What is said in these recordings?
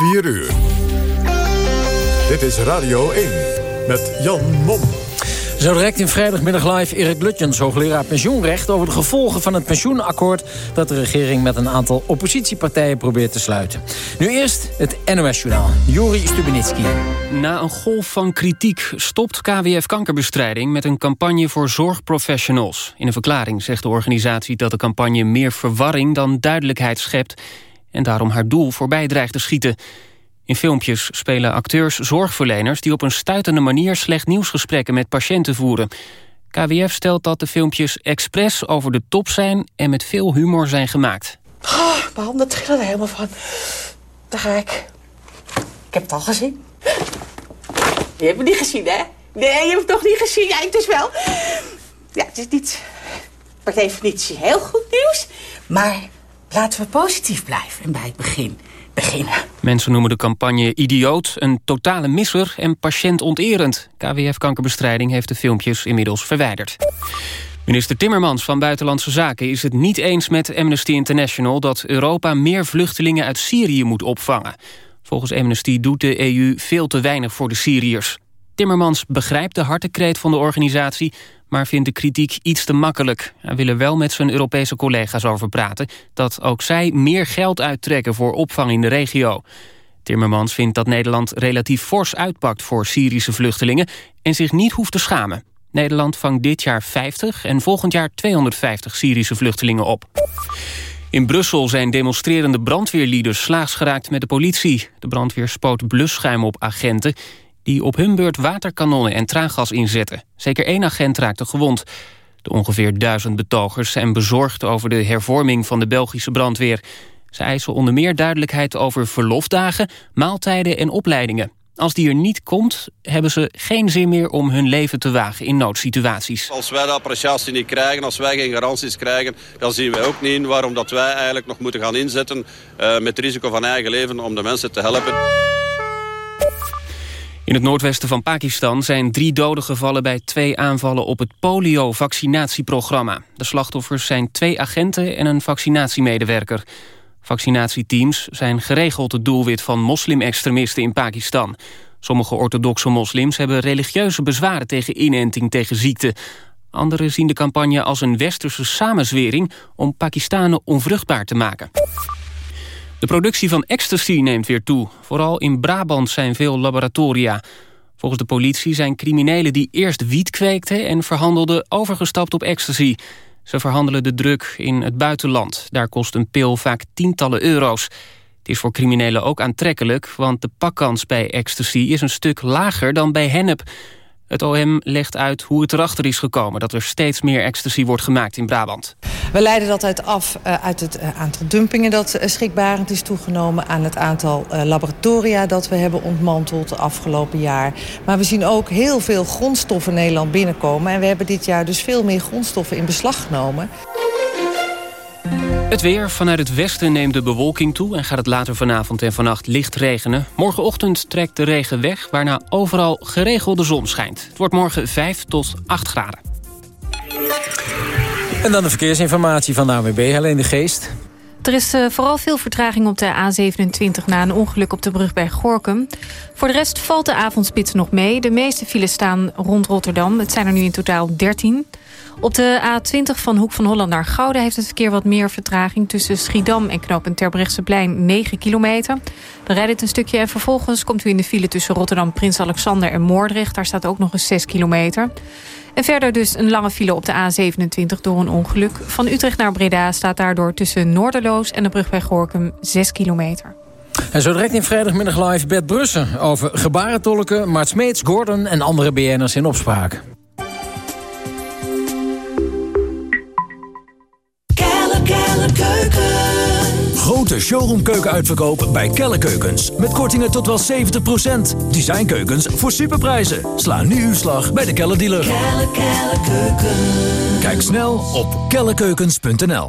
4 uur. Dit is Radio 1 met Jan Mom. Zo direct in vrijdagmiddag live Erik Lutjens, hoogleraar pensioenrecht... over de gevolgen van het pensioenakkoord... dat de regering met een aantal oppositiepartijen probeert te sluiten. Nu eerst het NOS-journaal. Juri Stubenitski. Na een golf van kritiek stopt KWF Kankerbestrijding... met een campagne voor zorgprofessionals. In een verklaring zegt de organisatie dat de campagne... meer verwarring dan duidelijkheid schept... en daarom haar doel voorbij dreigt te schieten... In filmpjes spelen acteurs zorgverleners... die op een stuitende manier slecht nieuwsgesprekken met patiënten voeren. KWF stelt dat de filmpjes expres over de top zijn... en met veel humor zijn gemaakt. Oh, mijn handen trillen er helemaal van. Daar ga ik. Ik heb het al gezien. Je hebt het niet gezien, hè? Nee, je hebt het toch niet gezien. Ja, ik dus wel. Ja, het is niet per definitie heel goed nieuws. Maar laten we positief blijven en bij het begin beginnen. Mensen noemen de campagne idioot, een totale misser en patiëntonterend. KWF Kankerbestrijding heeft de filmpjes inmiddels verwijderd. Minister Timmermans van Buitenlandse Zaken is het niet eens met Amnesty International... dat Europa meer vluchtelingen uit Syrië moet opvangen. Volgens Amnesty doet de EU veel te weinig voor de Syriërs. Timmermans begrijpt de hartekreet van de organisatie maar vindt de kritiek iets te makkelijk. Hij wil er wel met zijn Europese collega's over praten... dat ook zij meer geld uittrekken voor opvang in de regio. Timmermans vindt dat Nederland relatief fors uitpakt voor Syrische vluchtelingen... en zich niet hoeft te schamen. Nederland vangt dit jaar 50 en volgend jaar 250 Syrische vluchtelingen op. In Brussel zijn demonstrerende brandweerlieden slaags geraakt met de politie. De brandweer spoot blusschuim op agenten die op hun beurt waterkanonnen en traangas inzetten. Zeker één agent raakte gewond. De ongeveer duizend betogers zijn bezorgd over de hervorming van de Belgische brandweer. Ze eisen onder meer duidelijkheid over verlofdagen, maaltijden en opleidingen. Als die er niet komt, hebben ze geen zin meer om hun leven te wagen in noodsituaties. Als wij de appreciatie niet krijgen, als wij geen garanties krijgen... dan zien we ook niet waarom dat wij eigenlijk nog moeten gaan inzetten... Uh, met risico van eigen leven om de mensen te helpen. In het noordwesten van Pakistan zijn drie doden gevallen... bij twee aanvallen op het polio-vaccinatieprogramma. De slachtoffers zijn twee agenten en een vaccinatiemedewerker. Vaccinatieteams zijn geregeld het doelwit van moslimextremisten in Pakistan. Sommige orthodoxe moslims hebben religieuze bezwaren tegen inenting tegen ziekte. Anderen zien de campagne als een westerse samenzwering... om Pakistanen onvruchtbaar te maken. De productie van ecstasy neemt weer toe. Vooral in Brabant zijn veel laboratoria. Volgens de politie zijn criminelen die eerst wiet kweekten... en verhandelden overgestapt op ecstasy. Ze verhandelen de druk in het buitenland. Daar kost een pil vaak tientallen euro's. Het is voor criminelen ook aantrekkelijk... want de pakkans bij ecstasy is een stuk lager dan bij hennep... Het OM legt uit hoe het erachter is gekomen... dat er steeds meer ecstasy wordt gemaakt in Brabant. We leiden dat uit af uh, uit het uh, aantal dumpingen dat uh, schrikbarend is toegenomen... aan het aantal laboratoria dat we hebben ontmanteld de afgelopen jaar. Maar we zien ook heel veel grondstoffen in Nederland binnenkomen... en we hebben dit jaar dus veel meer grondstoffen in beslag genomen. Het weer. Vanuit het westen neemt de bewolking toe... en gaat het later vanavond en vannacht licht regenen. Morgenochtend trekt de regen weg... waarna overal geregelde zon schijnt. Het wordt morgen 5 tot 8 graden. En dan de verkeersinformatie van de AWB, Helene de Geest. Er is uh, vooral veel vertraging op de A27 na een ongeluk op de brug bij Gorkum. Voor de rest valt de avondspits nog mee. De meeste files staan rond Rotterdam. Het zijn er nu in totaal 13. Op de A20 van Hoek van Holland naar Gouda heeft het verkeer wat meer vertraging. Tussen Schiedam en knooppunt Terbrechtseplein 9 kilometer. Dan rijdt het een stukje en vervolgens komt u in de file tussen Rotterdam, Prins Alexander en Moordrecht. Daar staat ook nog eens 6 kilometer. En verder dus een lange file op de A27 door een ongeluk. Van Utrecht naar Breda staat daardoor tussen Noorderloos en de brug bij Gorkum 6 kilometer. En zo direct in vrijdagmiddag live Bert Brussen... over gebarentolken, Mart Smeets, Gordon en andere BN'ers in opspraak. Grote showroomkeuken bij Kelle Keukens. Met kortingen tot wel 70%. Designkeukens voor superprijzen. Sla nu uw slag bij de Kelle dealer. Kelle, Kelle Kijk snel op kellekeukens.nl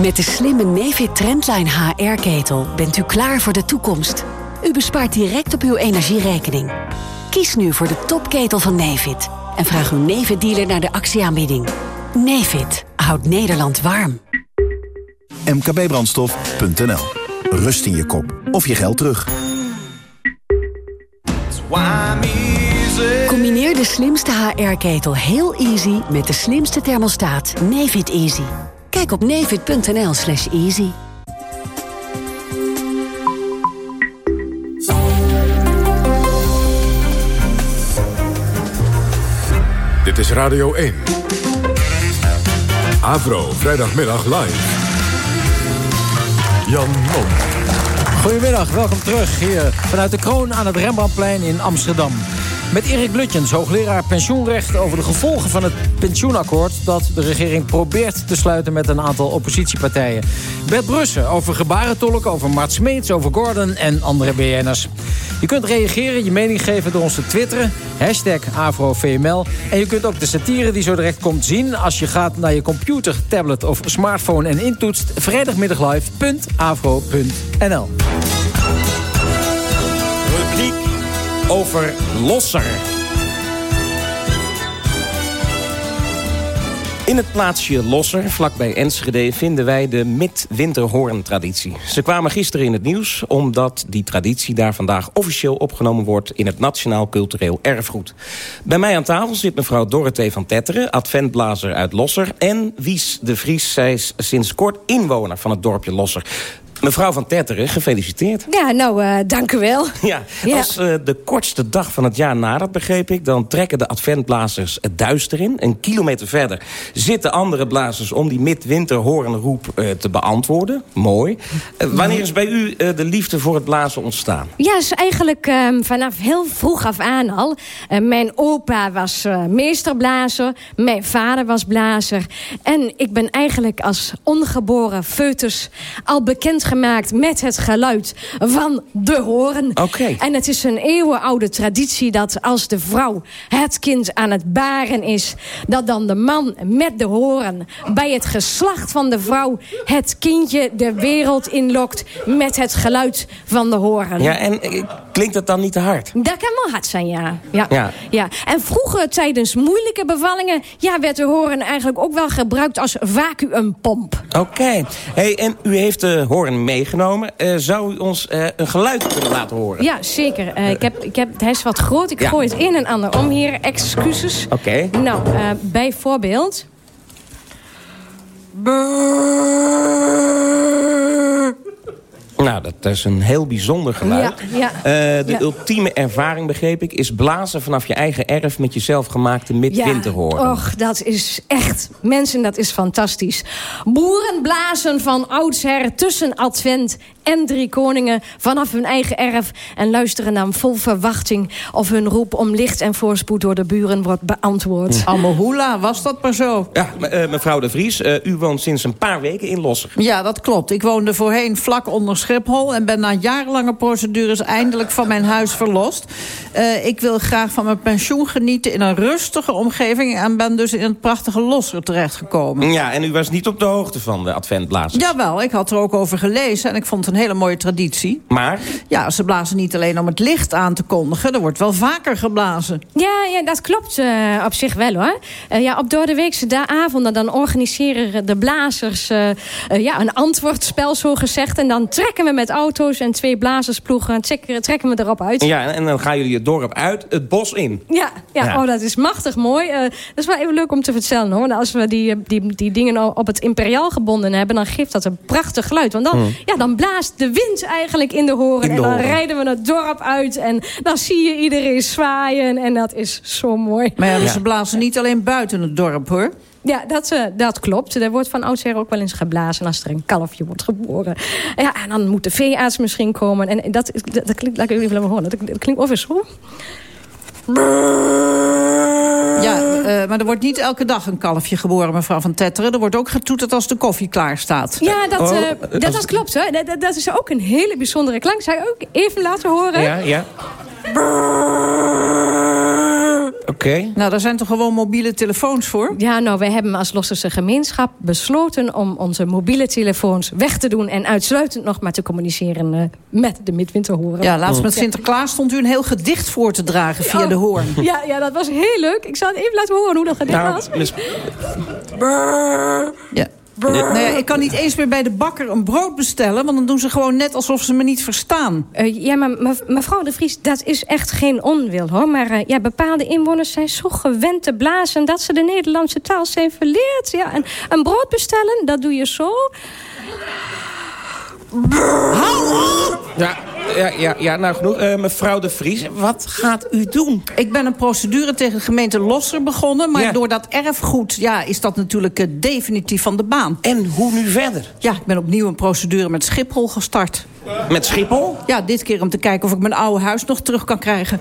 Met de slimme Nefit Trendline HR-ketel bent u klaar voor de toekomst. U bespaart direct op uw energierekening. Kies nu voor de topketel van Nefit en vraag uw Nefit-dealer naar de actieaanbieding. Nefit houdt Nederland warm. mkbbrandstof.nl Rust in je kop of je geld terug. Combineer de slimste HR-ketel heel easy met de slimste thermostaat Nefit Easy. Kijk op nefit.nl slash easy. Dit is Radio 1. Avro, vrijdagmiddag live. Jan Mom. Goedemiddag, welkom terug hier vanuit de kroon aan het Rembrandtplein in Amsterdam. Met Erik Lutjens, hoogleraar pensioenrecht... over de gevolgen van het pensioenakkoord... dat de regering probeert te sluiten met een aantal oppositiepartijen. Bert Brussen over gebarentolk, over Mart Smeets, over Gordon en andere BN'ers. Je kunt reageren, je mening geven door ons te twitteren. Hashtag AfroVML. En je kunt ook de satire die zo direct komt zien... als je gaat naar je computer, tablet of smartphone en intoetst... vrijdagmiddaglive.afro.nl over Losser. In het plaatsje Losser, vlakbij Enschede, vinden wij de midwinterhoorn-traditie. Ze kwamen gisteren in het nieuws omdat die traditie daar vandaag officieel opgenomen wordt in het Nationaal Cultureel Erfgoed. Bij mij aan tafel zit mevrouw Dorothee van Tetteren, adventblazer uit Losser... en Wies de Vries, zij is sinds kort inwoner van het dorpje Losser. Mevrouw van Tetteren, gefeliciteerd. Ja, nou, uh, dank u wel. Ja, als uh, de kortste dag van het jaar nadert, begreep ik... dan trekken de adventblazers het duister in. Een kilometer verder zitten andere blazers... om die midwinterhoornroep uh, te beantwoorden. Mooi. wanneer is bij u de liefde voor het blazen ontstaan? Ja, is eigenlijk ehm, vanaf heel vroeg af aan al. mijn opa was meesterblazer. Mijn vader was blazer. En ik ben eigenlijk als ongeboren foetus al bekend gemaakt met het geluid van de horen. Okay. En het is een eeuwenoude traditie dat als de vrouw het kind aan het baren is... dat dan de man met de horen bij het geslacht van de vrouw... het kindje de wereld inlokt met het geluid van de horen. Ja, en eh, klinkt dat dan niet te hard? Dat kan wel hard zijn, ja. Ja. ja. ja. En vroeger tijdens moeilijke bevallingen... Ja, werd de horen eigenlijk ook wel gebruikt als vacuümpomp. Oké. Hey, en u heeft de horen meegenomen. Uh, zou u ons uh, een geluid kunnen laten horen? Ja, zeker. Uh, ik heb, ik heb, hij is wat groot. Ik ja. gooi het een en ander om hier. Excuses. Oké. Okay. Nou, bijvoorbeeld... Nou, dat is een heel bijzonder geluid. Ja, ja, uh, de ja. ultieme ervaring, begreep ik, is blazen vanaf je eigen erf met jezelf gemaakte midwinterhoorn. Ja, och, dat is echt, mensen, dat is fantastisch. Boeren blazen van oudsher tussen Advent en Drie Koningen vanaf hun eigen erf... en luisteren dan vol verwachting of hun roep om licht en voorspoed door de buren wordt beantwoord. Ja. Amohula, was dat maar zo? Ja, uh, mevrouw de Vries, uh, u woont sinds een paar weken in Losser. Ja, dat klopt. Ik woonde voorheen vlak onder Schiphol... en ben na jarenlange procedures eindelijk van mijn huis verlost. Uh, ik wil graag van mijn pensioen genieten in een rustige omgeving... en ben dus in het prachtige Losser terechtgekomen. Ja, en u was niet op de hoogte van de adventblazen? Jawel, ik had er ook over gelezen en ik vond het een hele mooie traditie. Maar? Ja, ze blazen niet alleen om het licht aan te kondigen. Er wordt wel vaker geblazen. Ja, ja dat klopt uh, op zich wel hoor. Uh, ja, op doordeweekse avonden dan organiseren de blazers uh, ja, een antwoordspel zo gezegd. En dan trekken we met auto's en twee blazersploegen trekken, trekken we erop uit. Ja, en dan gaan jullie het dorp uit, het bos in. Ja, ja, ja. Oh, dat is machtig mooi. dat is wel even leuk om te vertellen hoor. Als we die, die, die dingen op het imperiaal gebonden hebben... dan geeft dat een prachtig geluid. Want dan, hmm. ja, dan blaast de wind eigenlijk in de horen. en dan rijden we het dorp uit. En dan zie je iedereen zwaaien. En dat is zo mooi. Maar ja, ze blazen niet alleen buiten het dorp, hoor. Ja, dat, uh, dat klopt. Er wordt van oudsher ook wel eens geblazen als er een kalfje wordt geboren. Ja, en dan moet de veearts misschien komen. En dat, dat, dat klinkt, laat ik even horen. Dat, dat klinkt zo. Ja, uh, maar er wordt niet elke dag een kalfje geboren, mevrouw Van Tetteren. Er wordt ook getoeterd als de koffie klaar staat. Ja, dat, uh, dat, dat, klopt. Hè. Dat, dat, is ook een hele bijzondere klank. Zou je ook even laten horen? Ja, ja. Oké. Nou, daar zijn toch gewoon mobiele telefoons voor? Ja, nou, wij hebben als Losserse gemeenschap besloten... om onze mobiele telefoons weg te doen... en uitsluitend nog maar te communiceren uh, met de midwinterhoren. Ja, laatst met Sinterklaas stond u een heel gedicht voor te dragen via de hoorn. Ja, ja, dat was heel leuk. Ik zal het even laten horen hoe dat gedicht nou, was. Ja. Nou ja, ik kan niet eens meer bij de bakker een brood bestellen... want dan doen ze gewoon net alsof ze me niet verstaan. Uh, ja, maar mevrouw de Vries, dat is echt geen onwil, hoor. Maar uh, ja, bepaalde inwoners zijn zo gewend te blazen... dat ze de Nederlandse taal zijn verleerd. Ja, en een brood bestellen, dat doe je zo... Hou op! Ja, ja, ja, ja nou genoeg. Uh, mevrouw de Vries, wat gaat u doen? Ik ben een procedure tegen de gemeente Losser begonnen... maar ja. door dat erfgoed ja, is dat natuurlijk uh, definitief van de baan. En hoe nu verder? Ja, ik ben opnieuw een procedure met Schiphol gestart. Met Schiphol? Ja, dit keer om te kijken of ik mijn oude huis nog terug kan krijgen.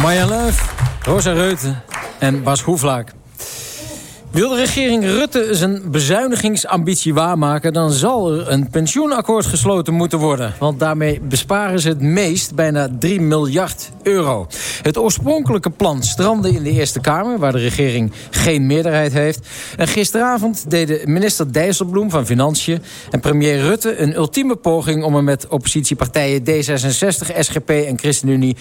Marja Leuf, Rosa Reuten en Bas Hoeflaak. Wil de regering Rutte zijn bezuinigingsambitie waarmaken... dan zal er een pensioenakkoord gesloten moeten worden. Want daarmee besparen ze het meest, bijna 3 miljard euro. Het oorspronkelijke plan strandde in de Eerste Kamer... waar de regering geen meerderheid heeft. En gisteravond deden minister Dijsselbloem van Financiën... en premier Rutte een ultieme poging... om er met oppositiepartijen D66, SGP en ChristenUnie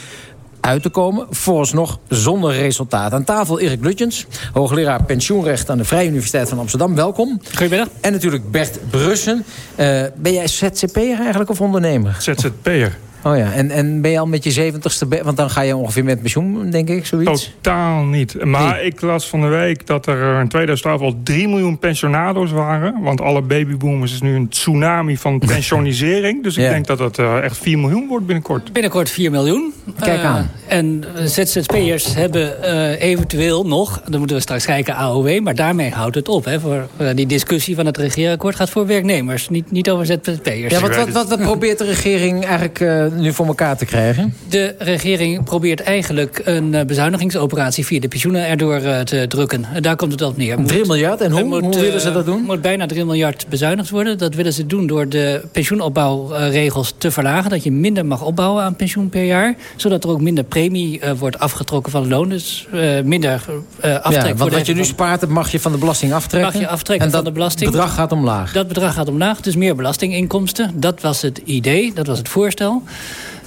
uit te komen. Vooralsnog zonder resultaat. Aan tafel Erik Lutjens, hoogleraar pensioenrecht aan de Vrije Universiteit van Amsterdam. Welkom. Goedemiddag. En natuurlijk Bert Brussen. Uh, ben jij ZZP'er eigenlijk of ondernemer? ZZP'er. Oh ja, en, en ben je al met je zeventigste... Want dan ga je ongeveer met pensioen, denk ik, zoiets? Totaal niet. Maar nee. ik las van de week dat er in 2012 al 3 miljoen pensionado's waren. Want alle babyboomers is nu een tsunami van pensionisering. Dus ik ja. denk dat het uh, echt 4 miljoen wordt binnenkort. Binnenkort 4 miljoen. Kijk aan. Uh, en ZZP'ers hebben uh, eventueel nog, dan moeten we straks kijken, AOW. Maar daarmee houdt het op. Hè, voor die discussie van het regeerakkoord gaat voor werknemers. Niet, niet over ZZP'ers. Ja, wat, wat, wat, wat probeert de regering eigenlijk nu voor elkaar te krijgen? De regering probeert eigenlijk een bezuinigingsoperatie... via de pensioenen erdoor te drukken. Daar komt het op neer. 3 miljard? En hoe, moet, hoe willen ze dat doen? Er moet bijna 3 miljard bezuinigd worden. Dat willen ze doen door de pensioenopbouwregels te verlagen. Dat je minder mag opbouwen aan pensioen per jaar. Zodat er ook minder premie wordt afgetrokken van het loon. Dus minder aftrek. Ja, want wat je nu spaart, mag je van de belasting aftrekken. Mag je aftrekken en van de belasting. dat bedrag gaat omlaag? Dat bedrag gaat omlaag. Dus meer belastinginkomsten. Dat was het idee. Dat was het voorstel.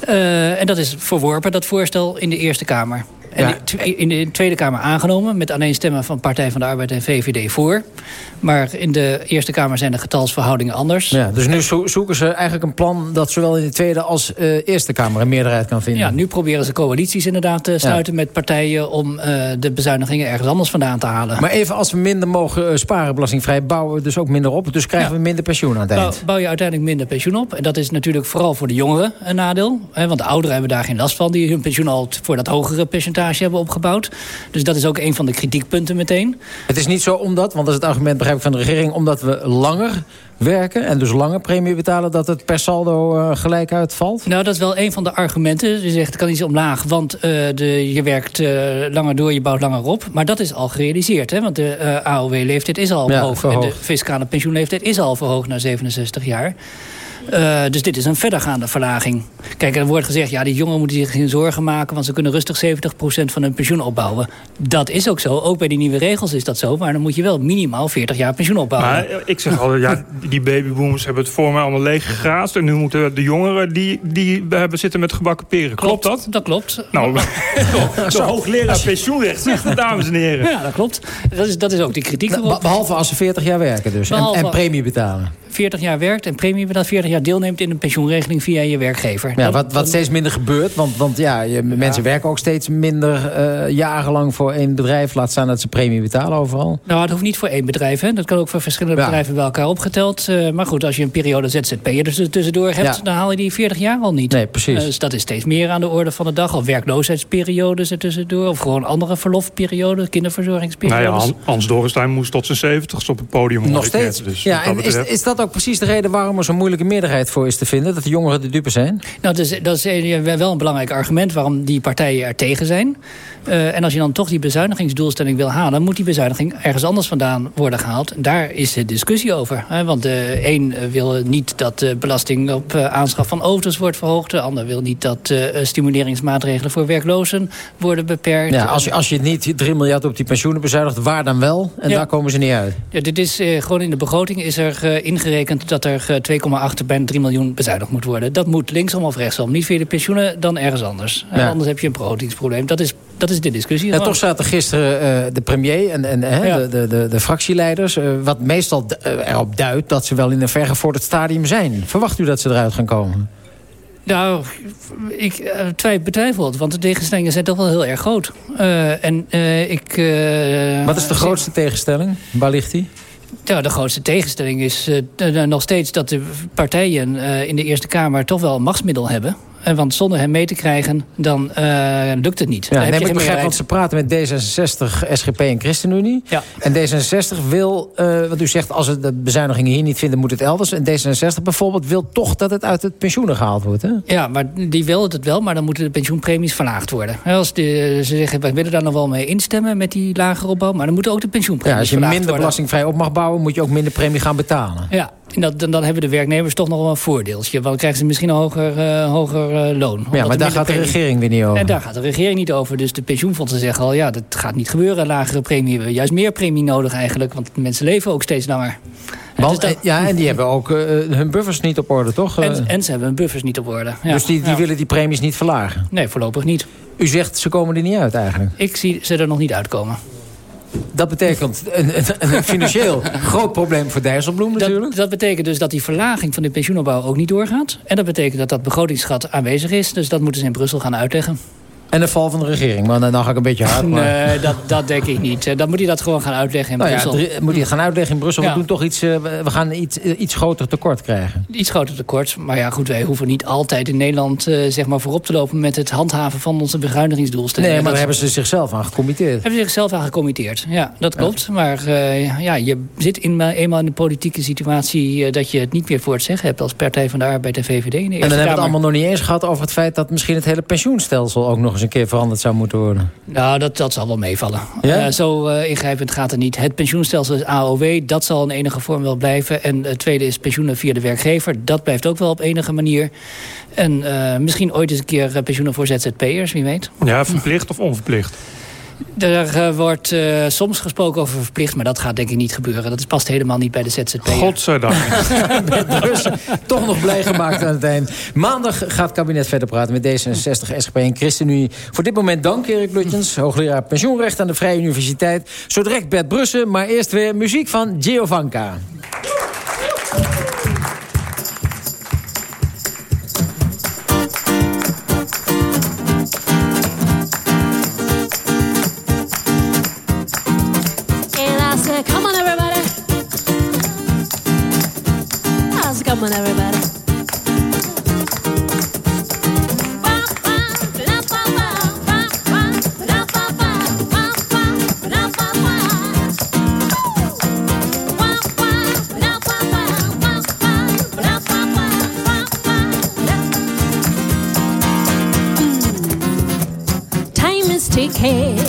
Uh, en dat is verworpen, dat voorstel, in de Eerste Kamer. En ja. in de Tweede Kamer aangenomen... met alleen stemmen van Partij van de Arbeid en VVD voor. Maar in de Eerste Kamer zijn de getalsverhoudingen anders. Ja, dus nu zo zoeken ze eigenlijk een plan... dat zowel in de Tweede als uh, Eerste Kamer een meerderheid kan vinden. Ja, nu proberen ze coalities inderdaad te sluiten ja. met partijen... om uh, de bezuinigingen ergens anders vandaan te halen. Maar even als we minder mogen sparen belastingvrij... bouwen we dus ook minder op. Dus krijgen ja. we minder pensioen aan het eind. Bouw, bouw, je uiteindelijk minder pensioen op. En dat is natuurlijk vooral voor de jongeren een nadeel. Hè, want de ouderen hebben daar geen last van. Die hun pensioen al voor dat hogere percentage hebben opgebouwd. Dus dat is ook een van de kritiekpunten meteen. Het is niet zo omdat, want dat is het argument begrijp ik van de regering... omdat we langer werken en dus langer premie betalen... dat het per saldo uh, gelijk uitvalt? Nou, dat is wel een van de argumenten. Je zegt, het kan iets omlaag, want uh, de, je werkt uh, langer door, je bouwt langer op. Maar dat is al gerealiseerd, hè? want de AOW-leeftijd is al ja, hoog. En de fiscale pensioenleeftijd is al verhoogd naar 67 jaar. Uh, dus dit is een verdergaande verlaging. Kijk, er wordt gezegd, ja, die jongeren moeten zich geen zorgen maken... want ze kunnen rustig 70% van hun pensioen opbouwen. Dat is ook zo. Ook bij die nieuwe regels is dat zo. Maar dan moet je wel minimaal 40 jaar pensioen opbouwen. Maar ik zeg al, ja, die babyboomers hebben het voor mij allemaal leeg gegraast... en nu moeten de jongeren, die, die hebben zitten met gebakken peren. Klopt, dat? Dat klopt. Nou, de hoogleraar pensioenrecht zegt het, dames en heren. Ja, dat klopt. Dat is, dat is ook die kritiek erop. Behalve als ze 40 jaar werken dus. En, en premie betalen. 40 jaar werkt en premie dat 40 jaar deelneemt in een pensioenregeling via je werkgever. Ja, wat, wat steeds minder gebeurt, want, want ja, je, mensen werken ook steeds minder uh, jarenlang voor één bedrijf. Laat staan dat ze premie betalen overal. Nou, het hoeft niet voor één bedrijf. Hè. Dat kan ook voor verschillende bedrijven bij elkaar opgeteld. Uh, maar goed, als je een periode ZZP'er er tussendoor hebt, dan haal je die 40 jaar al niet. Nee, precies. Uh, dus dat is steeds meer aan de orde van de dag. Of werkloosheidsperiodes er tussendoor. Of gewoon andere verlofperioden, kinderverzorgingsperiodes. Nou ja, Hans Dorrestein moest tot zijn 70 op het podium. Nog steeds. Dus ja, en is, is dat ook precies de reden waarom er zo'n moeilijke meerderheid voor is te vinden? Dat de jongeren de dupe zijn? Nou, dat is, dat is wel een belangrijk argument waarom die partijen er tegen zijn. Uh, en als je dan toch die bezuinigingsdoelstelling wil halen... moet die bezuiniging ergens anders vandaan worden gehaald. Daar is de discussie over. Hè? Want de een wil niet dat de belasting op uh, aanschaf van auto's wordt verhoogd. De ander wil niet dat uh, stimuleringsmaatregelen voor werklozen worden beperkt. Ja, als je, als je niet 3 miljard op die pensioenen bezuinigt, waar dan wel? En ja. daar komen ze niet uit. Ja, dit is gewoon in de begroting is er ingerekend dat er 2,8 bijna 3 miljoen bezuinigd moet worden. Dat moet linksom of rechtsom. Niet via de pensioenen, dan ergens anders. Ja. Anders heb je een begrotingsprobleem. Dat is, dat is de discussie. Ja, toch zaten gisteren uh, de premier en, en ja. de, de, de, de, fractieleiders... Uh, wat meestal uh, erop duidt dat ze wel in een vergevorderd stadium zijn. Verwacht u dat ze eruit gaan komen? Nou, ik uh, betwijfel het, want de tegenstellingen zijn toch wel heel erg groot. En, ik, Wat is de grootste tegenstelling? Waar ligt die? Ja, de grootste tegenstelling is nog steeds dat de partijen in de Eerste Kamer toch wel een machtsmiddel hebben. Want zonder hem mee te krijgen, dan uh, lukt het niet. Ja, neem ik begrijp, want ze praten met D66, SGP en ChristenUnie. Ja. En D66 wil, uh, wat u zegt, als we de bezuinigingen hier niet vinden, moet het elders. En D66 bijvoorbeeld wil toch dat het uit het pensioenen gehaald wordt. Hè? Ja, maar die wil het wel, maar dan moeten de pensioenpremies verlaagd worden. Als de, ze zeggen, we willen daar nog wel mee instemmen met die lagere opbouw, maar dan moeten ook de pensioenpremies ja, Als je minder belastingvrij op mag bouwen, moet je ook minder premie gaan betalen. Ja, en dat, dan, dan hebben de werknemers toch nog wel een voordeeltje. Want dan krijgen ze misschien een hoger, uh, hoger uh, loon. Ja, maar daar gaat de regering weer niet over. En daar gaat de regering niet over. Dus de pensioenfondsen zeggen al, ja, dat gaat niet gebeuren. Lagere premie, we hebben juist meer premie nodig eigenlijk. Want mensen leven ook steeds langer. Want, dus dat... Ja, en die hebben ook uh, hun buffers niet op orde, toch? En, en ze hebben hun buffers niet op orde. Ja. Dus die, die ja. willen die premies niet verlagen? Nee, voorlopig niet. U zegt, ze komen er niet uit eigenlijk? Ik zie ze er nog niet uitkomen. Dat betekent een, een, een financieel groot probleem voor Dijsselbloem natuurlijk. Dat, dat, betekent dus dat die verlaging van de pensioenopbouw ook niet doorgaat. En dat betekent dat dat begrotingsgat aanwezig is. Dus dat moeten ze in Brussel gaan uitleggen. En de val van de regering. Maar dan ga ik een beetje hard. Maar... Nee, dat, dat denk ik niet. Dan moet hij dat gewoon gaan uitleggen in nou Brussel. Ja, moet hij gaan uitleggen in Brussel. Ja. We, doen toch iets, uh, we gaan iets, uh, iets groter tekort krijgen. Iets groter tekort. Maar ja, goed, wij hoeven niet altijd in Nederland uh, zeg maar voorop te lopen... met het handhaven van onze bezuinigingsdoelstellingen. Nee, maar daar hebben ze zichzelf aan gecommitteerd. Hebben ze zichzelf aan gecommitteerd. Ja, dat klopt. Maar ja, je zit in, eenmaal in de politieke situatie... dat je het niet meer voor het zeggen hebt als Partij van de Arbeid en VVD. In de en dan hebben we het allemaal nog niet eens gehad over het feit... dat misschien het hele pensioenstelsel ook nog eens een keer veranderd zou moeten worden? Nou, dat, dat zal wel meevallen. Ja? Uh, zo uh, ingrijpend gaat het niet. Het pensioenstelsel is AOW, dat zal in enige vorm wel blijven. En het tweede is pensioenen via de werkgever. Dat blijft ook wel op enige manier. En uh, misschien ooit eens een keer pensioenen voor ZZP'ers, wie weet. Ja, verplicht of onverplicht? Er uh, wordt uh, soms gesproken over verplicht, maar dat gaat denk ik niet gebeuren. Dat past helemaal niet bij de ZZP. Godzijdank. dus toch nog blij gemaakt aan het eind. Maandag gaat het kabinet verder praten met D66, SGP en ChristenUnie. Voor dit moment dank Erik Lutjens, hoogleraar pensioenrecht aan de Vrije Universiteit. Zo direct Bert Brussen, maar eerst weer muziek van Giovanka. Time is ticking.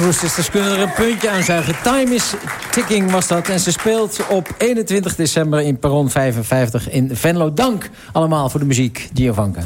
Man Sisters kunnen er een puntje aan zuigen. Time is ticking was dat. En ze speelt op 21 december in Perron 55 in Venlo. Dank allemaal voor de muziek, Giovanka.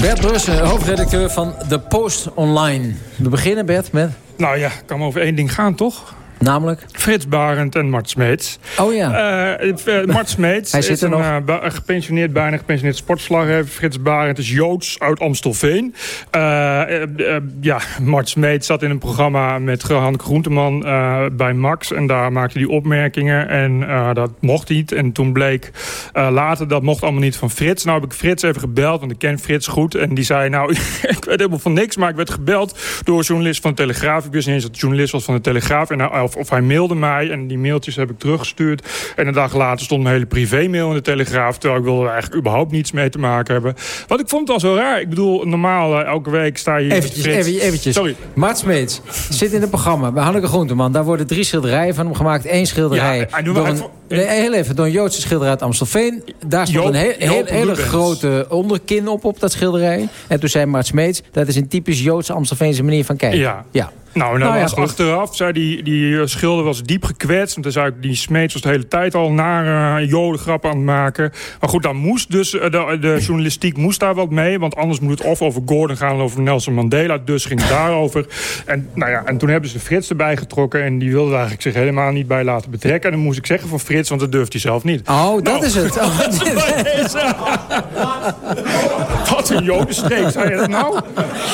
Bert Brussen, hoofdredacteur van The Post Online. We beginnen, Bert, met... Nou ja, kan over één ding gaan, toch? Namelijk? Frits Barend en Mart Smeets. Oh ja. Eh, eh, Mart Smeets Hij zit is er een nog. eh, een gepensioneerd, bijna gepensioneerd sportslaggever. Frits Barend is Joods uit Amstelveen. Eh, eh, eh, ja, Mart Smeets zat in een programma met Hanneke Groenteman eh, bij Max. En daar maakte hij opmerkingen. En eh, dat mocht niet. En toen bleek eh, later, dat mocht allemaal niet van Frits. Nou heb ik Frits even gebeld, want ik ken Frits goed. En die zei, nou, ik weet helemaal van niks. Maar ik werd gebeld door een journalist van de Telegraaf. Ik wist niet eens dat het journalist was van de Telegraaf. En of, of hij mailde mij. En die mailtjes heb ik teruggestuurd. En een dag later stond een hele privé-mail in de Telegraaf. Terwijl ik wilde er eigenlijk überhaupt niets mee te maken hebben. Want ik vond het al zo raar. Ik bedoel, normaal eh, elke week sta je Eventjes, even, eventjes. Sorry. Mart Smeets zit in het programma bij Hanneke Groenteman. Daar worden drie schilderijen van hem gemaakt. Eén schilderij Ja, doet door een, nee, heel even, door een Joodse schilderij uit Amstelveen. Daar stond Joop- een heel, heel- hele grote onderkin op, op dat schilderij. En toen zei Mart Smeets, dat is een typisch Joodse Amstelveense manier van kijken. Ja. ja. Nou, en dan Nou was achteraf, zei die, die eh, schilder was diep gekwetst. Want zei ik, die Smeets was de hele tijd al naar uh, jodengrappen aan het maken. Maar goed, dan moest dus, eh, de, de journalistiek moest daar wat mee. Want anders moet het of over Gordon gaan of over Nelson Mandela. Dus ging het daarover. En, nou ja, en toen hebben ze Frits erbij getrokken. En die wilde eigenlijk zich helemaal niet bij laten betrekken. En dan moest ik zeggen van Frits, want dat durft hij zelf niet. Oh, dat Nou. is het. Oh, Wat een jodenstreek, zei je dat nou?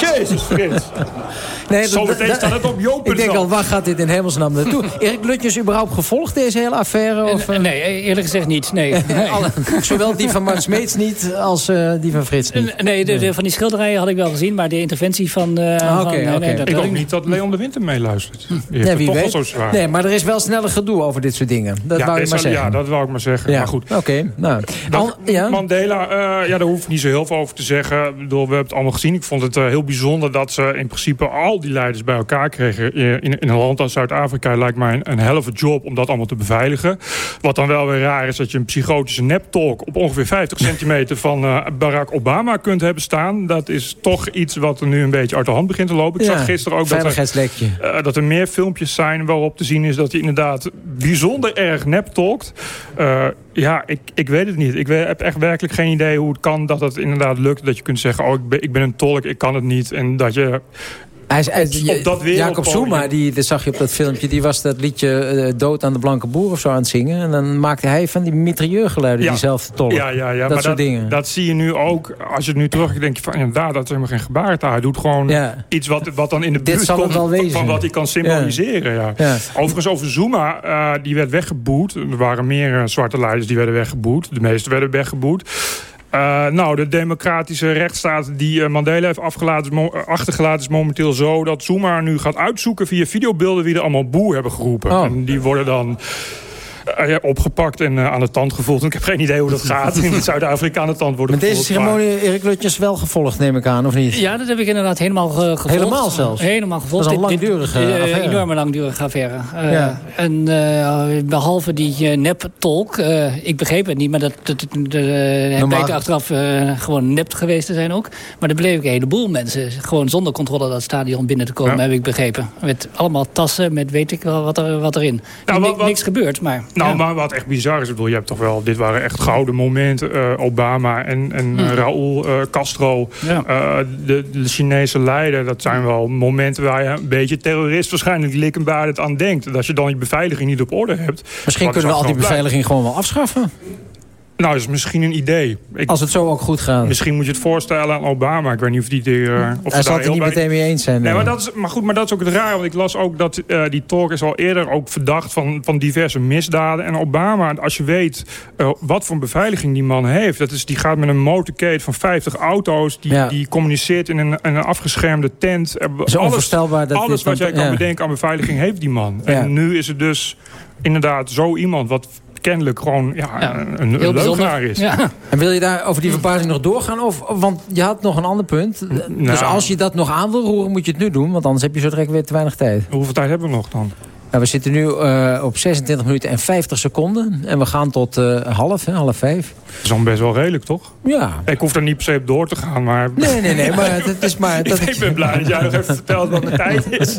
Jezus, Frits. Nee, Zometeen staat het op. Ik denk al, waar gaat dit in hemelsnaam naartoe? Erik Lutjes überhaupt gevolgd, deze hele affaire? Of, eh? Nee, eerlijk gezegd niet. Nee. nee. Alle- zowel die van Mart Smeets niet als eh, die van Frits niet. Nee, de, de- van die schilderijen had ik wel gezien, maar de interventie van... eh, Ah, van- oké, nee, oké. nee, dat Ik hoop niet dat Leon de Winter meeluistert. Die heeft Nee, het wie toch weet. wel zo zwaar. Nee, maar er is wel sneller gedoe over dit soort dingen. Dat ja, wou je is maar zeggen. ja, dat wou ik maar zeggen. Ja, Maar goed. Oké, nou. Dat- Al- ja. Mandela, eh, ja, daar hoef ik niet zo heel veel over te zeggen. bedoel, we hebben het allemaal gezien. Ik vond het heel bijzonder dat ze in principe al die leiders bij elkaar kregen. In, in een land als Zuid-Afrika lijkt mij een, een helft job om dat allemaal te beveiligen. Wat dan wel weer raar is dat je een psychotische nep-talk op ongeveer 50 centimeter van Barack Obama kunt hebben staan. Dat is toch iets wat er nu een beetje uit de hand begint te lopen. Ik zag gisteren ook dat er, dat er meer filmpjes zijn waarop te zien is dat hij inderdaad bijzonder erg nep-talkt. Ja, ik, ik weet het niet. Ik heb echt werkelijk geen idee hoe het kan dat het inderdaad lukt. Dat je kunt zeggen, oh, ik ben, ik ben een tolk, ik kan het niet. En dat je hij is, op, dat Jacob Zuma, die, dat zag je op dat filmpje... die was dat liedje uh, Dood aan de Blanke Boer of zo aan het zingen. En dan maakte hij van die mitrailleurgeluiden, ja. diezelfde tolk. Ja, ja, ja. Dat maar soort dat, dingen. Dat zie je nu ook. Als je het nu terug denk je van... inderdaad, dat is helemaal geen gebaartaal. Hij doet gewoon iets wat, wat dan in de buurt komt... Van, van wat hij kan symboliseren. Ja. ja. Overigens over Zuma, uh, die werd weggeboet. Er waren meer uh, zwarte leiders die werden weggeboet. De meeste werden weggeboet. Uh, nou, de democratische rechtsstaat die uh, Mandela heeft afgelaten, achtergelaten... is momenteel zo dat Zuma nu gaat uitzoeken via videobeelden... wie er allemaal boe hebben geroepen. Oh. En die worden dan ja, opgepakt en uh, aan de tand gevoeld. En ik heb geen idee hoe dat gaat. In Zuid-Afrika aan de tand worden Met deze ceremonie, maar... Erik Lutjes, wel gevolgd, neem ik aan, of niet? Ja, dat heb ik inderdaad helemaal gevolgd. Helemaal zelfs? Helemaal gevolgd. Dat is een langdurige dit, dit, affaire. enorme langdurige affaire. Ja. En behalve die nep-tolk, ik begreep het niet... maar dat, dat, dat achteraf gewoon nep geweest te zijn ook. Maar er bleef een heleboel mensen gewoon zonder controle dat stadion binnen te komen, ja. heb ik begrepen. Met allemaal tassen, met weet ik wel wat, er, wat erin. Nou, wat, wat, niks gebeurd, maar... Nou, ja. maar wat echt bizar is, ik bedoel, je hebt toch wel... dit waren echt gouden momenten. Uh, Obama en, en mm. Raúl uh, Castro, ja. uh, de, de, Chinese leider... dat zijn wel momenten waar je een beetje terrorist... waarschijnlijk likkenbaardend aan denkt. Dat je dan je beveiliging niet op orde hebt... Misschien kunnen we al die beveiliging gewoon wel afschaffen. Nou, dat is misschien een idee. Ik, Als het zo ook goed gaat. Misschien moet je het voorstellen aan Obama. Ik weet niet of die... Uh, of Hij zal het er niet bij... meteen mee eens zijn. Nee, maar, dat is, maar goed, maar dat is ook het raar. Want ik las ook dat uh, die talk is al eerder ook verdacht van, van diverse misdaden. En Obama, als je weet uh, wat voor beveiliging die man heeft. Dat is, die gaat met een motorcade van 50 auto's. Die, ja. die communiceert in een, een afgeschermde tent. Is onvoorstelbaar. Dat alles wat jij kan ja. bedenken aan beveiliging heeft die man. Ja. En nu is het dus inderdaad zo iemand wat kennelijk gewoon ja, ja een, een leugenaar is. Ja. En wil je daar over die verbazing nog doorgaan? Of, want je had nog een ander punt. Nou, dus als je dat nog aan wil roeren, moet je het nu doen. Want anders heb je zo direct weer te weinig tijd. Hoeveel tijd hebben we nog dan? Nou, we zitten nu uh, op 26 minuten en 50 seconden. En we gaan tot uh, half, hè, half vijf. Dat is dan best wel redelijk, toch? Ja. Ik hoef er niet per se op door te gaan, maar... Nee, nee, nee, maar het is maar... Dat ik, ik ben blij dat jij nog even vertelt wat mijn tijd is.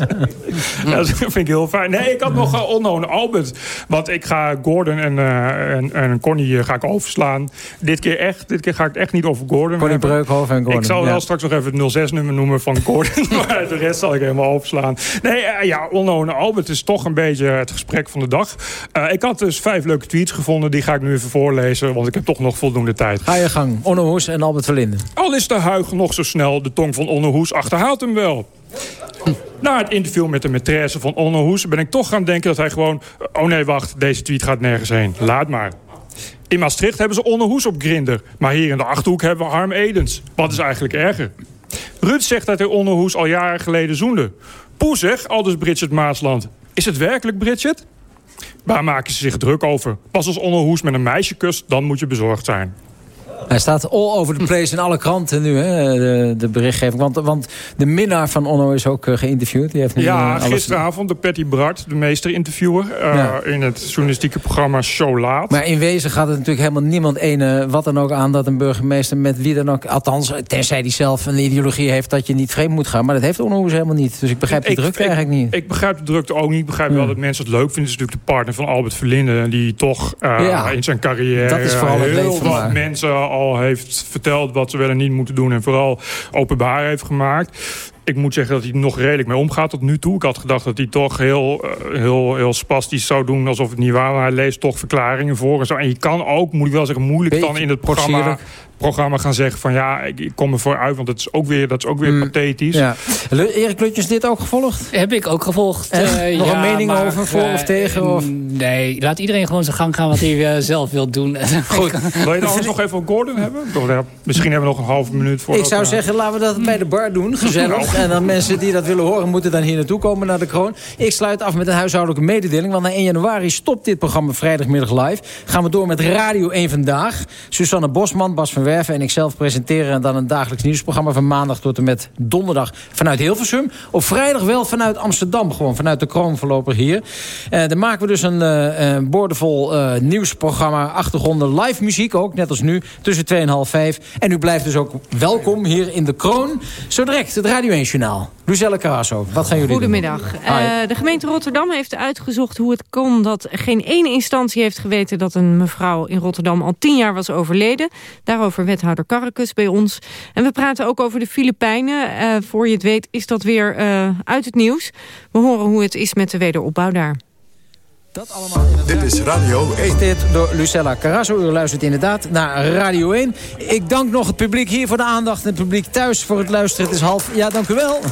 dat vind ik heel fijn. Nee, ik had nog uh, Onnoon Albert. Want ik ga Gordon en, uh, en, en Connie ga ik overslaan. Dit keer echt, dit keer ga ik het echt niet over Gordon Connie Breukhoven en Gordon. Ik zal wel ja. straks nog even het 06-nummer noemen van Gordon. maar de rest zal ik helemaal overslaan. Nee, ja, Onnoon Albert is toch een beetje het gesprek van de dag. Uh, ik had dus vijf leuke tweets gevonden. Die ga ik nu even voorlezen, want ik heb toch nog voldoende tijd. Ga je gang. Onno Hoes en Albert Verlinden. Al is de huig nog zo snel, de tong van Onno Hoes achterhaalt hem wel. Na het interview met de maîtresse van Onno Hoes... ben ik toch gaan denken dat hij gewoon... Oh nee, wacht, deze tweet gaat nergens heen. Laat maar. In Maastricht hebben ze Onno Hoes op Grinder. Maar hier in de Achterhoek hebben we Harm Edens. Wat is eigenlijk erger? Ruud zegt dat hij Onno Hoes al jaren geleden zoende. Poe zeg, aldus Bridget Maasland. Is het werkelijk Bridget? Waar maken ze zich druk over? Pas als Onno Hoes met een meisje kust, dan moet je bezorgd zijn. Hij staat all over the place in alle kranten nu, hè, de, de berichtgeving. Want, want de minnaar van Onno is ook uh, geïnterviewd. Die heeft nu, ja, alles... gisteravond de Patty Bart, de meesterinterviewer... Uh, ja. in het journalistieke programma Show Laat. Maar in wezen gaat het natuurlijk helemaal niemand ene wat dan ook aan... dat een burgemeester met wie dan ook... althans, tenzij die zelf een ideologie heeft dat je niet vreemd moet gaan. Maar dat heeft Onno helemaal niet. Dus ik begrijp die drukte eigenlijk niet. Ik begrijp de drukte ook niet. Ik begrijp ja. wel dat mensen het leuk vinden. Het is natuurlijk de partner van Albert Verlinde... die toch ja. in zijn carrière dat is vooral heel wat mensen al heeft verteld wat ze wel en niet moeten doen. En vooral openbaar heeft gemaakt. Ik moet zeggen dat hij er nog redelijk mee omgaat tot nu toe. Ik had gedacht dat hij toch heel, uh, heel, heel spastisch zou doen alsof het niet waar was. Maar hij leest toch verklaringen voor en zo. En je kan ook, moet ik wel zeggen, moeilijk Beetje dan in het programma programma gaan zeggen van ja, ik, ik kom ervoor uit, want dat is ook weer, dat is ook weer mm. pathetisch. Ja. Erik Lutjes dit ook gevolgd? Heb ik ook gevolgd. Uh, Nog ja, een mening maar, over, voor uh, of tegen? Of? Nee, laat iedereen gewoon zijn gang gaan wat hij uh, zelf wil doen. Goed. Wil je dan nog even Gordon hebben? Misschien hebben we nog een halve minuut voor. Ik zou zeggen, laten we dat bij de bar doen, gezellig. en dan mensen die dat willen horen, moeten dan hier naartoe komen naar de kroon. Ik sluit af met een huishoudelijke mededeling, want na 1 januari stopt dit programma vrijdagmiddag live. Gaan we door met Radio 1 Vandaag. Susanne Bosman, Bas van Werven en ikzelf presenteren dan een dagelijks nieuwsprogramma... van maandag tot en met donderdag vanuit Hilversum. Op vrijdag wel vanuit Amsterdam, gewoon vanuit de kroon voorlopig hier. Uh, dan maken we dus een, uh, een boordevol uh, nieuwsprogramma. Achtergronden, live muziek ook, net als nu, tussen 2 en half 5. En u blijft dus ook welkom hier in de kroon. Zo direct, het Radio 1 Journaal. Lucelle Carasso, wat gaan jullie Goedemiddag. doen? Goedemiddag. de gemeente Rotterdam heeft uitgezocht hoe het kon... dat geen ene instantie heeft geweten dat een mevrouw in Rotterdam... al tien jaar was overleden. Daarover wethouder Karrekus bij ons. En we praten ook over de Filipijnen. Uh, voor je het weet is dat weer uh, uit het nieuws. We horen hoe het is met de wederopbouw daar. Dat allemaal in Dit is Radio 1. Dit door Lucella Carrasso. U luistert inderdaad naar Radio 1. Ik dank nog het publiek hier voor de aandacht. En het publiek thuis voor het luisteren. Het is half... Ja, dank u wel.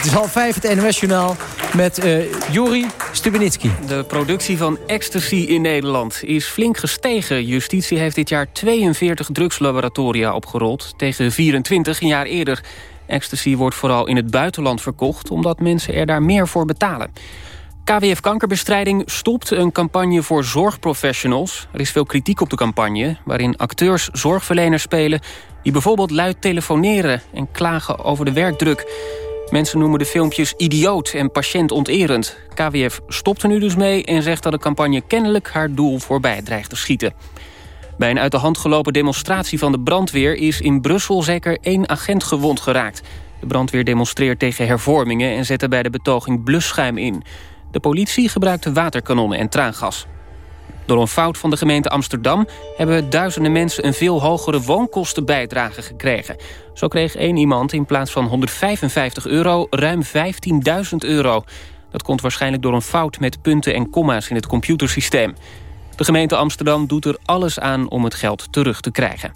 Het is half vijf, het NOS-journaal. Met uh, Juri Stubenitski. De productie van ecstasy in Nederland is flink gestegen. Justitie heeft dit jaar 42 drugslaboratoria opgerold. Tegen 24 een jaar eerder. Ecstasy wordt vooral in het buitenland verkocht... omdat mensen er daar meer voor betalen. KWF Kankerbestrijding stopt een campagne voor zorgprofessionals. Er is veel kritiek op de campagne... waarin acteurs zorgverleners spelen... die bijvoorbeeld luid telefoneren en klagen over de werkdruk. Mensen noemen de filmpjes idioot en patiëntonterend. KWF stopt er nu dus mee en zegt dat de campagne... kennelijk haar doel voorbij dreigt te schieten. Bij een uit de hand gelopen demonstratie van de brandweer... is in Brussel zeker één agent gewond geraakt. De brandweer demonstreert tegen hervormingen... en zette bij de betoging blusschuim in... De politie gebruikte waterkanonnen en traangas. Door een fout van de gemeente Amsterdam... hebben duizenden mensen een veel hogere woonkostenbijdrage gekregen. Zo kreeg één iemand in plaats van 155 euro ruim 15.000 euro. Dat komt waarschijnlijk door een fout met punten en komma's in het computersysteem. De gemeente Amsterdam doet er alles aan om het geld terug te krijgen.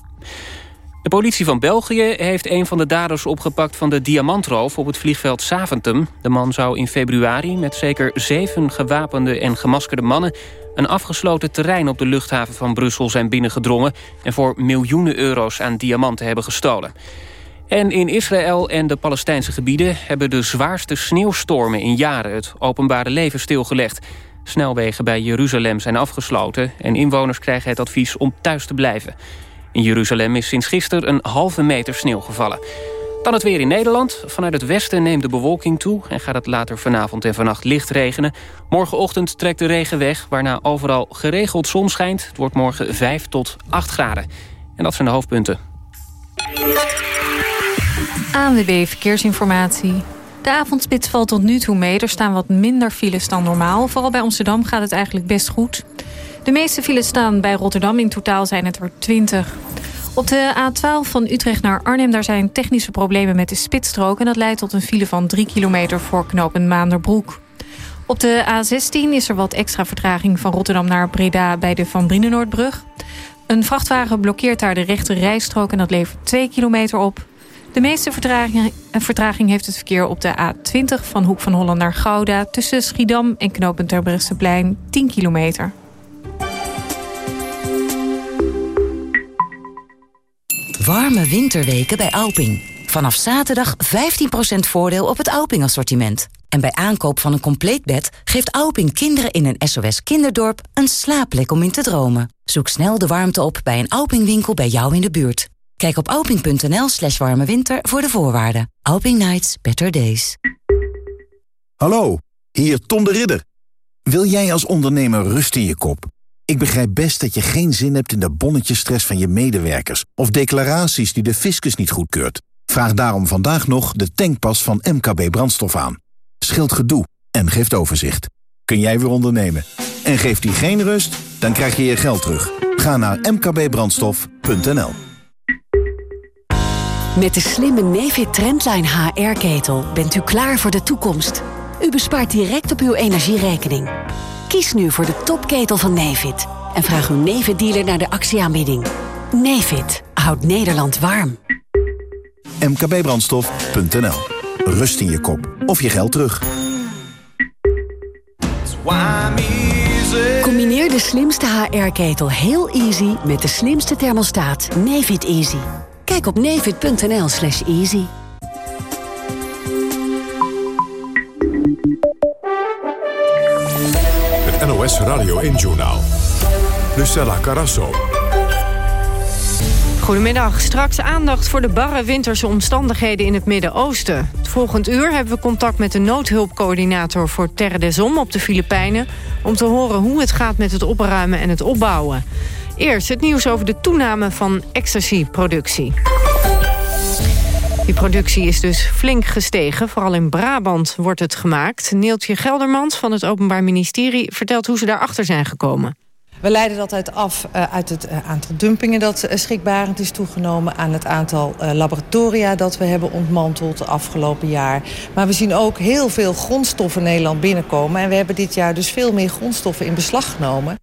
De politie van België heeft een van de daders opgepakt van de diamantroof op het vliegveld Saventum. De man zou in februari met zeker zeven gewapende en gemaskerde mannen een afgesloten terrein op de luchthaven van Brussel zijn binnengedrongen... en voor miljoenen euro's aan diamanten hebben gestolen. En in Israël en de Palestijnse gebieden... hebben de zwaarste sneeuwstormen in jaren het openbare leven stilgelegd. Snelwegen bij Jeruzalem zijn afgesloten... en inwoners krijgen het advies om thuis te blijven. In Jeruzalem is sinds gisteren een halve meter sneeuw gevallen. Dan het weer in Nederland. Vanuit het westen neemt de bewolking toe... en gaat het later vanavond en vannacht licht regenen. Morgenochtend trekt de regen weg, waarna overal geregeld zon schijnt. Het wordt morgen 5 tot 8 graden. En dat zijn de hoofdpunten. ANWB Verkeersinformatie. De avondspits valt tot nu toe mee. Er staan wat minder files dan normaal. Vooral bij Amsterdam gaat het eigenlijk best goed. De meeste files staan bij Rotterdam. In totaal zijn het er 20. Op de A12 van Utrecht naar Arnhem daar zijn technische problemen met de spitsstrook... en dat leidt tot een file van 3 kilometer voor knooppunt Maanderbroek. Op de A16 is er wat extra vertraging van Rotterdam naar Breda... bij de Van Brienenoordbrug. Een vrachtwagen blokkeert daar de rechte rijstrook... en dat levert 2 kilometer op. De meeste vertraging, vertraging heeft het verkeer op de A20 van Hoek van Holland naar Gouda... tussen Schiedam en knooppunt Terbrechtseplein 10 kilometer. Warme winterweken bij Alping. Vanaf zaterdag 15% voordeel op het Alping-assortiment. En bij aankoop van een compleet bed geeft Alping kinderen in een SOS kinderdorp een slaapplek om in te dromen. Zoek snel de warmte op bij een Alping-winkel bij jou in de buurt. Kijk op alping.nl slash warme winter voor de voorwaarden. Alping Nights, better days. Hallo, hier Tom de Ridder. Wil jij als ondernemer rust in je kop? Ik begrijp best dat je geen zin hebt in de bonnetjesstress van je medewerkers... of declaraties die de fiscus niet goedkeurt. Vraag daarom vandaag nog de tankpas van MKB Brandstof aan. Scheelt gedoe en geeft overzicht. Kun jij weer ondernemen? En geeft die geen rust? Dan krijg je je geld terug. Ga naar mkbbrandstof.nl Met de slimme Nefit Trendline HR-ketel bent u klaar voor de toekomst. U bespaart direct op uw energierekening. Kies nu voor de topketel van Nefit. En vraag uw Nefit-dealer naar de actieaanbieding. Nefit houdt Nederland warm. mkbbrandstof.nl Rust in je kop of je geld terug. Combineer de slimste HR-ketel heel easy met de slimste thermostaat Nefit Easy. Kijk op nefit.nl slash easy. Radio 1 Journaal. Lucella Carasso. Goedemiddag. Straks aandacht voor de barre winterse omstandigheden in het Midden-Oosten. Volgend uur hebben we contact met de noodhulpcoördinator voor Terre des Om op de Filipijnen... om te horen hoe het gaat met het opruimen en het opbouwen. Eerst het nieuws over de toename van ecstasy-productie. Die productie is dus flink gestegen. Vooral in Brabant wordt het gemaakt. Neeltje Geldermans van het Openbaar Ministerie vertelt hoe ze daarachter zijn gekomen. We leiden dat uit af uh, uit het uh, aantal dumpingen dat uh, schrikbarend is toegenomen... aan het aantal laboratoria dat we hebben ontmanteld de afgelopen jaar. Maar we zien ook heel veel grondstoffen Nederland binnenkomen... en we hebben dit jaar dus veel meer grondstoffen in beslag genomen.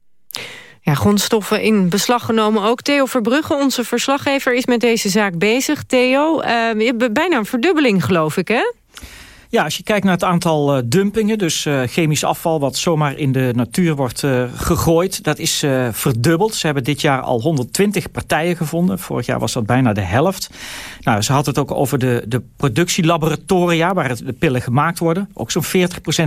Ja, grondstoffen in beslag genomen ook. Theo Verbrugge, onze verslaggever, is met deze zaak bezig. Theo, je hebt bijna een verdubbeling geloof ik, hè? Ja, als je kijkt naar het aantal uh, dumpingen, dus uh, chemisch afval wat zomaar in de natuur wordt uh, gegooid, dat is verdubbeld. Ze hebben dit jaar al 120 partijen gevonden. Vorig jaar was dat bijna de helft. Nou, ze had het ook over de, de productielaboratoria waar de pillen gemaakt worden. Ook zo'n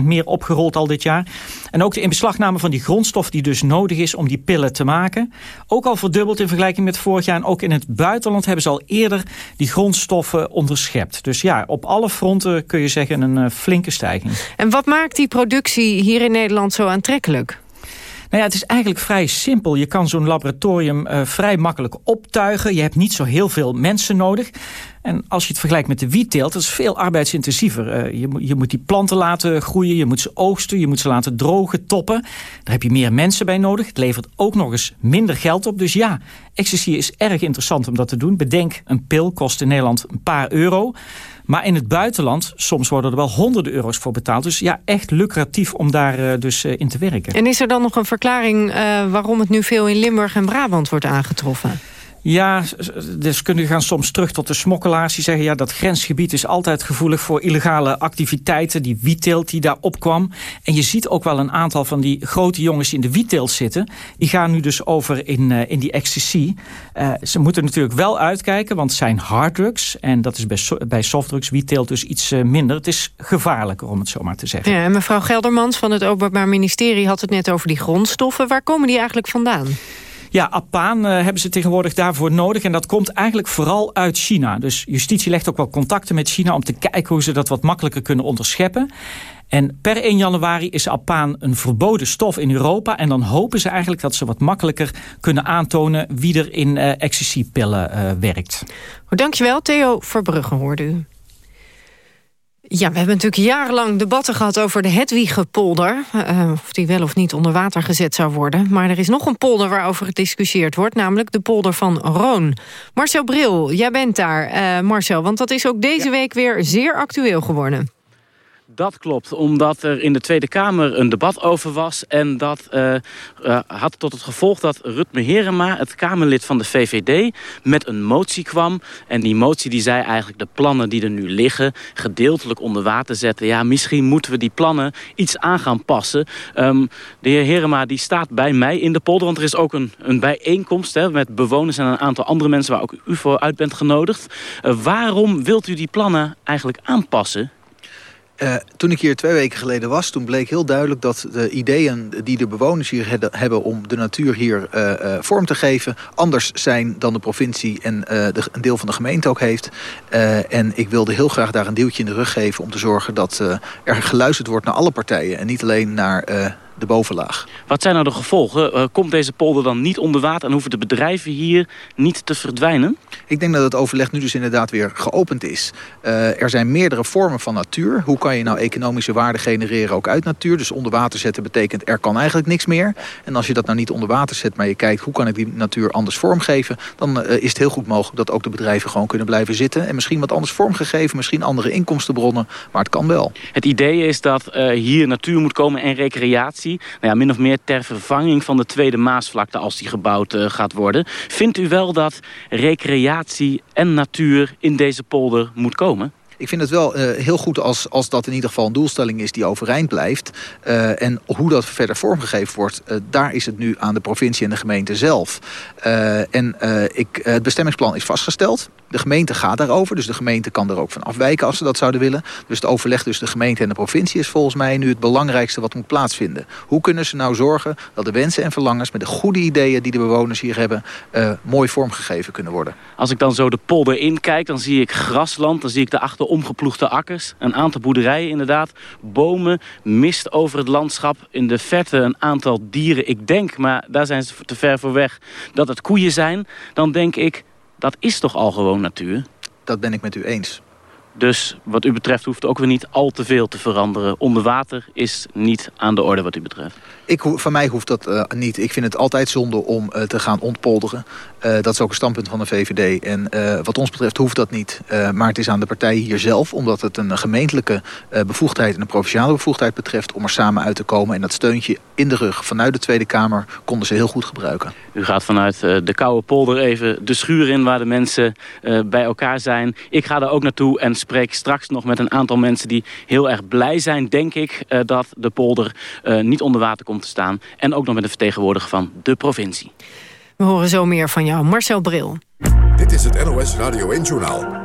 40% meer opgerold al dit jaar. En ook de inbeslagname van die grondstof die dus nodig is om die pillen te maken. Ook al verdubbeld in vergelijking met vorig jaar. En ook in het buitenland hebben ze al eerder die grondstoffen onderschept. Dus ja, op alle fronten kun je zeggen een uh, flinke stijging. En wat maakt die productie hier in Nederland zo aantrekkelijk? Nou ja, het is eigenlijk vrij simpel. Je kan zo'n laboratorium uh, vrij makkelijk optuigen. Je hebt niet zo heel veel mensen nodig. En als je het vergelijkt met de wietteelt, dat is veel arbeidsintensiever. Uh, je, je, moet die planten laten groeien, je moet ze oogsten, je moet ze laten drogen, toppen. Daar heb je meer mensen bij nodig. Het levert ook nog eens minder geld op. Dus ja, ecstasy is erg interessant om dat te doen. Bedenk, een pil kost in Nederland een paar euro. Maar in het buitenland, soms worden er wel honderden euro's voor betaald. Dus ja, echt lucratief om daar uh, dus uh, in te werken. En is er dan nog een verklaring uh, waarom het nu veel in Limburg en Brabant wordt aangetroffen? Ja, deskundigen gaan soms terug tot de smokkelaars. Die zeggen ja, dat grensgebied is altijd gevoelig voor illegale activiteiten. Die wietteelt die daar opkwam. En je ziet ook wel een aantal van die grote jongens die in de wietteelt zitten. Die gaan nu dus over in, uh, in die ecstasy. Uh, ze moeten natuurlijk wel uitkijken, want het zijn harddrugs. En dat is bij, bij softdrugs, wietteelt dus iets uh, minder. Het is gevaarlijker om het zo maar te zeggen. Ja, mevrouw Geldermans van het Openbaar Ministerie had het net over die grondstoffen. Waar komen die eigenlijk vandaan? Ja, apaan uh, hebben ze tegenwoordig daarvoor nodig. En dat komt eigenlijk vooral uit China. Dus justitie legt ook wel contacten met China... om te kijken hoe ze dat wat makkelijker kunnen onderscheppen. En per 1 januari is apaan een verboden stof in Europa. En dan hopen ze eigenlijk dat ze wat makkelijker kunnen aantonen... wie er in uh, ecstasy-pillen uh, werkt. Dankjewel, Theo Verbrugge hoorde u. Ja, we hebben natuurlijk jarenlang debatten gehad over de Hedwigepolder. Uh, of die wel of niet onder water gezet zou worden. Maar er is nog een polder waarover gediscussieerd wordt. Namelijk de polder van Roon. Marcel Bril, jij bent daar. Uh, Marcel, want dat is ook deze ja. week weer zeer actueel geworden. Dat klopt, omdat er in de Tweede Kamer een debat over was. En dat uh, uh, had tot het gevolg dat Rutme Herema, het Kamerlid van de VVD... met een motie kwam. En die motie die zei eigenlijk de plannen die er nu liggen... gedeeltelijk onder water zetten. Ja, misschien moeten we die plannen iets aan gaan passen. Um, de heer Herema die staat bij mij in de polder. Want er is ook een, een bijeenkomst hè, met bewoners en een aantal andere mensen... waar ook u voor uit bent genodigd. Uh, waarom wilt u die plannen eigenlijk aanpassen? Uh, toen ik hier twee weken geleden was, toen bleek heel duidelijk dat de ideeën die de bewoners hier hebben om de natuur hier uh, uh, vorm te geven, anders zijn dan de provincie en de, een deel van de gemeente ook heeft. en ik wilde heel graag daar een deeltje in de rug geven om te zorgen dat er geluisterd wordt naar alle partijen en niet alleen naar de bovenlaag. Wat zijn nou de gevolgen? Uh, komt deze polder dan niet onder water en hoeven de bedrijven hier niet te verdwijnen? Ik denk dat het overleg nu dus inderdaad weer geopend is. Uh, er zijn meerdere vormen van natuur. Hoe kan je nou economische waarde genereren ook uit natuur? Dus onder water zetten betekent er kan eigenlijk niks meer. En als je dat nou niet onder water zet, maar je kijkt hoe kan ik die natuur anders vormgeven... dan uh, is het heel goed mogelijk dat ook de bedrijven gewoon kunnen blijven zitten. En misschien wat anders vormgegeven, misschien andere inkomstenbronnen. Maar het kan wel. Het idee is dat hier natuur moet komen en recreatie nou ja, min of meer ter vervanging van de tweede Maasvlakte als die gebouwd uh, gaat worden. Vindt u wel dat recreatie en natuur in deze polder moet komen? Ik vind het wel uh, heel goed als, als dat in ieder geval een doelstelling is die overeind blijft. Uh, en hoe dat verder vormgegeven wordt, daar is het nu aan de provincie en de gemeente zelf. en ik, het bestemmingsplan is vastgesteld. De gemeente gaat daarover, dus de gemeente kan er ook van afwijken als ze dat zouden willen. Dus het overleg tussen de gemeente en de provincie is volgens mij nu het belangrijkste wat moet plaatsvinden. Hoe kunnen ze nou zorgen dat de wensen en verlangens met de goede ideeën die de bewoners hier hebben, uh, mooi vormgegeven kunnen worden? Als ik dan zo de polder inkijk, dan zie ik grasland, dan zie ik daarachter omgeploegde akkers, een aantal boerderijen inderdaad, bomen, mist over het landschap, in de verte een aantal dieren. Ik denk, maar daar zijn ze te ver voor weg, dat het koeien zijn. Dan denk ik, dat is toch al gewoon natuur? Dat ben ik met u eens. Dus wat u betreft hoeft ook weer niet al te veel te veranderen. Onder water is niet aan de orde wat u betreft. Ik, van mij hoeft dat uh, niet. Ik vind het altijd zonde om uh, te gaan ontpolderen. Uh, dat is ook een standpunt van de VVD. En wat ons betreft hoeft dat niet. maar het is aan de partijen hier zelf, omdat het een gemeentelijke bevoegdheid en een provinciale bevoegdheid betreft, om er samen uit te komen. En dat steuntje in de rug vanuit de Tweede Kamer konden ze heel goed gebruiken. U gaat vanuit de koude polder even de schuur in waar de mensen bij elkaar zijn. Ik ga daar ook naartoe en spreek straks nog met een aantal mensen die heel erg blij zijn, denk ik, dat de polder niet onder water komt te staan. En ook nog met een vertegenwoordiger van de provincie. We horen zo meer van jou, Marcel Bril. Dit is het NOS Radio 1-journaal.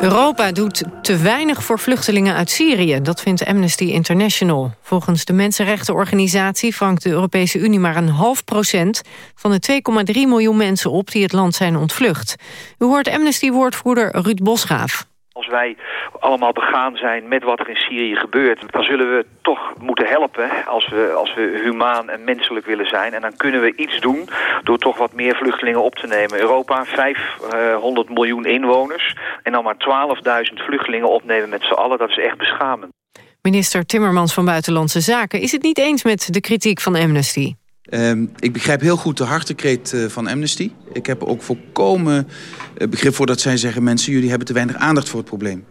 Europa doet te weinig voor vluchtelingen uit Syrië. Dat vindt Amnesty International. Volgens de mensenrechtenorganisatie vangt de Europese Unie maar een half procent... van de 2,3 miljoen mensen op die het land zijn ontvlucht. U hoort Amnesty-woordvoerder Ruud Bosgraaf. Als wij allemaal begaan zijn met wat er in Syrië gebeurt... dan zullen we toch moeten helpen als we, als we humaan en menselijk willen zijn. En dan kunnen we iets doen door toch wat meer vluchtelingen op te nemen. Europa, 500 miljoen inwoners en dan maar 12.000 vluchtelingen opnemen met z'n allen. Dat is echt beschamend. Minister Timmermans van Buitenlandse Zaken is het niet eens met de kritiek van Amnesty. Uh, ik begrijp heel goed de hartekreet uh, van Amnesty. Ik heb ook volkomen uh, begrip voor dat zij zeggen... mensen, jullie hebben te weinig aandacht voor het probleem.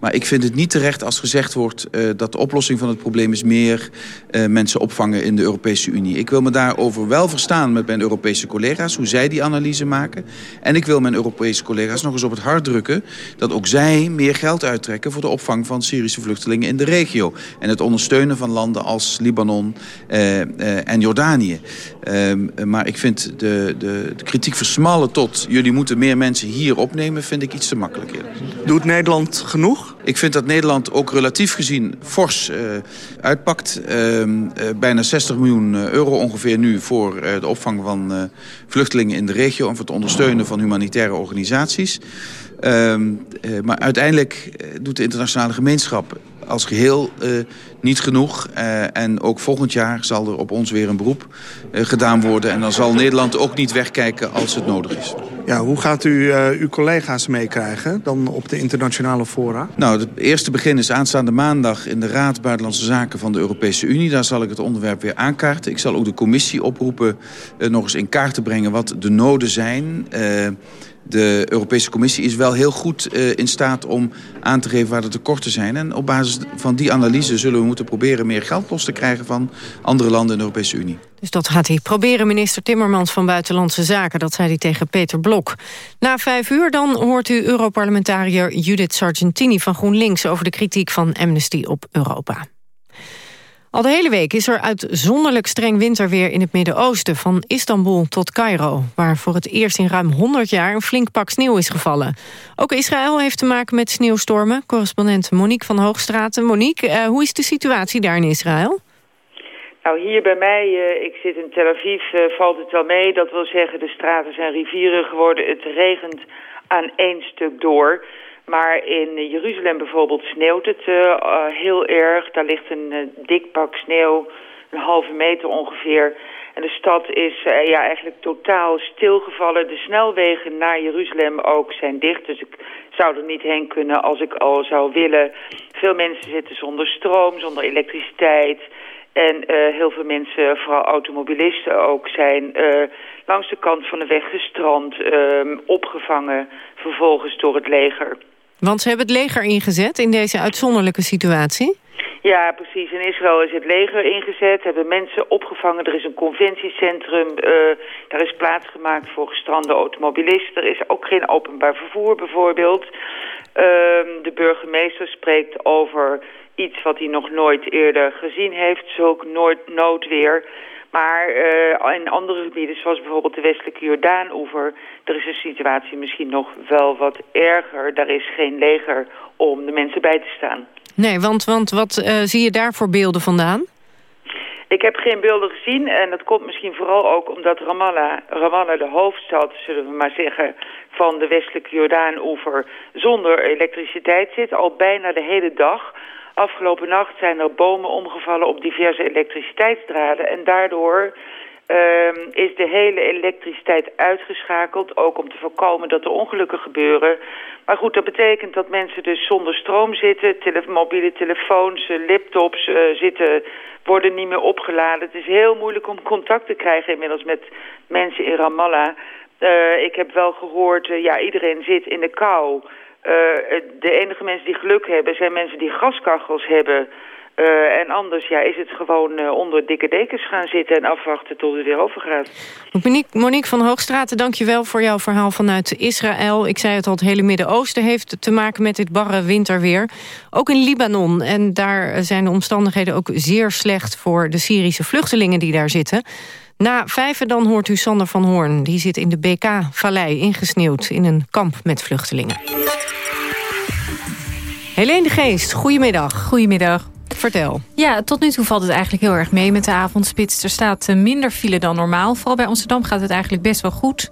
Maar ik vind het niet terecht als gezegd wordt... Uh, dat de oplossing van het probleem is meer uh, mensen opvangen in de Europese Unie. Ik wil me daarover wel verstaan met mijn Europese collega's... hoe zij die analyse maken. En ik wil mijn Europese collega's nog eens op het hart drukken... dat ook zij meer geld uittrekken voor de opvang van Syrische vluchtelingen in de regio. En het ondersteunen van landen als Libanon uh, en Jordanië. Um, maar ik vind de, de, de kritiek versmallen tot... jullie moeten meer mensen hier opnemen, vind ik iets te makkelijk. Doet Nederland genoeg? Ik vind dat Nederland ook relatief gezien fors uh, uitpakt. Uh, uh, bijna 60 miljoen euro ongeveer nu voor de opvang van vluchtelingen in de regio... en voor het ondersteunen van humanitaire organisaties. Ehm, maar uiteindelijk doet de internationale gemeenschap als geheel uh, niet genoeg. Uh, en ook volgend jaar zal er op ons weer een beroep uh, gedaan worden. En dan zal Nederland ook niet wegkijken als het nodig is. Ja, hoe gaat u uw collega's meekrijgen dan op de internationale fora? Nou, het eerste begin is aanstaande maandag in de Raad Buitenlandse Zaken van de Europese Unie. Daar zal ik het onderwerp weer aankaarten. Ik zal ook de commissie oproepen nog eens in kaart te brengen wat de noden zijn... De Europese Commissie is wel heel goed uh, in staat om aan te geven waar de tekorten zijn. En op basis van die analyse zullen we moeten proberen meer geld los te krijgen van andere landen in de Europese Unie. Dus dat gaat hij proberen, minister Timmermans van Buitenlandse Zaken. Dat zei hij tegen Peter Blok. Na vijf uur dan hoort u Europarlementariër Judith Sargentini van GroenLinks... over de kritiek van Amnesty op Europa. Al de hele week is er uitzonderlijk streng winterweer in het Midden-Oosten... van Istanbul tot Cairo, waar voor het eerst in ruim 100 jaar... een flink pak sneeuw is gevallen. Ook Israël heeft te maken met sneeuwstormen. Correspondent Monique van Hoogstraten. Monique, uh, hoe is de situatie daar in Israël? Nou, hier bij mij, uh, ik zit in Tel Aviv, uh, valt het wel mee. Dat wil zeggen, de straten zijn rivieren geworden. Het regent aan één stuk door... Maar in Jeruzalem bijvoorbeeld sneeuwt het uh, heel erg. Daar ligt een uh, dik pak sneeuw, een halve meter ongeveer. En de stad is ja, eigenlijk totaal stilgevallen. De snelwegen naar Jeruzalem ook zijn dicht. Dus ik zou er niet heen kunnen als ik al zou willen. Veel mensen zitten zonder stroom, zonder elektriciteit. En heel veel mensen, vooral automobilisten ook, zijn langs de kant van de weg gestrand, ehm, opgevangen vervolgens door het leger. Want ze hebben het leger ingezet in deze uitzonderlijke situatie? Ja, precies. In Israël is het leger ingezet, hebben mensen opgevangen. Er is een conventiecentrum, uh, daar is plaats gemaakt voor gestrande automobilisten. Er is ook geen openbaar vervoer bijvoorbeeld. Uh, de burgemeester spreekt over iets wat hij nog nooit eerder gezien heeft, zulk nooit noodweer. Maar uh, in andere gebieden, zoals bijvoorbeeld de westelijke Jordaan-oever... er is de situatie misschien nog wel wat erger. Daar is geen leger om de mensen bij te staan. Nee, want, want wat uh, zie je daar voor beelden vandaan? Ik heb geen beelden gezien en dat komt misschien vooral ook omdat Ramallah, Ramallah de hoofdstad, zullen we maar zeggen, van de westelijke Jordaan-oever zonder elektriciteit zit, al bijna de hele dag. Afgelopen nacht zijn er bomen omgevallen op diverse elektriciteitsdraden en daardoor uh, is de hele elektriciteit uitgeschakeld, ook om te voorkomen dat er ongelukken gebeuren. Maar goed, dat betekent dat mensen dus zonder stroom zitten, mobiele telefoons, eh, laptops uh, zitten, worden niet meer opgeladen. Het is heel moeilijk om contact te krijgen inmiddels met mensen in Ramallah. Uh, ik heb wel gehoord, ja, iedereen zit in de kou. De enige mensen die geluk hebben zijn mensen die gaskachels hebben... Uh, en anders ja, is het gewoon uh, onder dikke dekens gaan zitten... en afwachten tot het weer overgaat. Monique, Monique van Hoogstraten, dank je wel voor jouw verhaal vanuit Israël. Ik zei het al, het hele Midden-Oosten heeft te maken met dit barre winterweer. Ook in Libanon. En daar zijn de omstandigheden ook zeer slecht... voor de Syrische vluchtelingen die daar zitten. Na vijven dan hoort u Sander van Hoorn. Die zit in de BK-vallei ingesneeuwd in een kamp met vluchtelingen. Helene de Geest, goedemiddag. Goedemiddag. Vertel. Ja, tot nu toe valt het eigenlijk heel erg mee met de avondspits. Er staat eh, minder file dan normaal. Vooral bij Amsterdam gaat het eigenlijk best wel goed.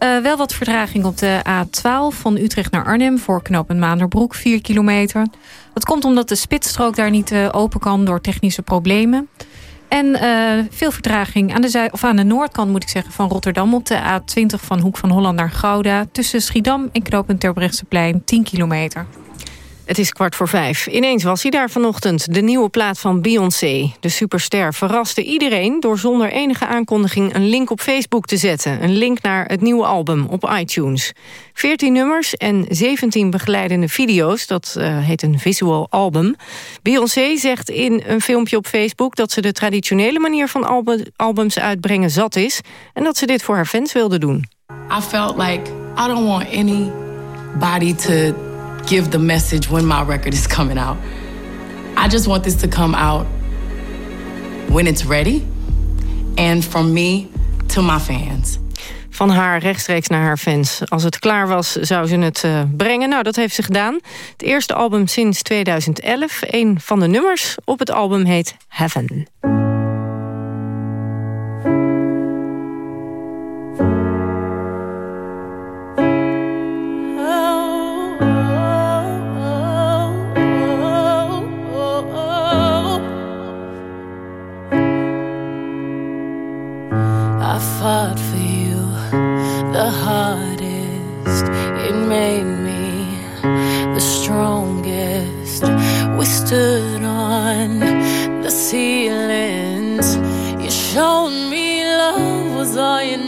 Uh, wel wat vertraging op de A12 van Utrecht naar Arnhem... voor knooppunt Maanderbroek, 4 kilometer. Dat komt omdat de spitsstrook daar niet uh, open kan door technische problemen. En uh, veel vertraging aan de, of aan de noordkant moet ik zeggen, van Rotterdam... op de A20 van Hoek van Holland naar Gouda... tussen Schiedam en knooppunt Terbrechtseplein, 10 kilometer. Het is kwart voor vijf. Ineens was hij daar vanochtend. De nieuwe plaat van Beyoncé. De superster verraste iedereen door zonder enige aankondiging... een link op Facebook te zetten. Een link naar het nieuwe album op iTunes. 14 nummers en 17 begeleidende video's. Dat uh, heet een visual album. Beyoncé zegt in een filmpje op Facebook... dat ze de traditionele manier van album, albums uitbrengen zat is... en dat ze dit voor haar fans wilde doen. I felt like I don't want anybody to give the message when my record is coming out. I just want this to come out when it's ready and from me to my fans. Van haar rechtstreeks naar haar fans. Als het klaar was, zou ze het uh, brengen. Nou, dat heeft ze gedaan. Het eerste album sinds 2011. Een van de nummers op het album heet Heaven. Fought for you the hardest. It made me the strongest. We stood on the ceilings. You showed me love was all you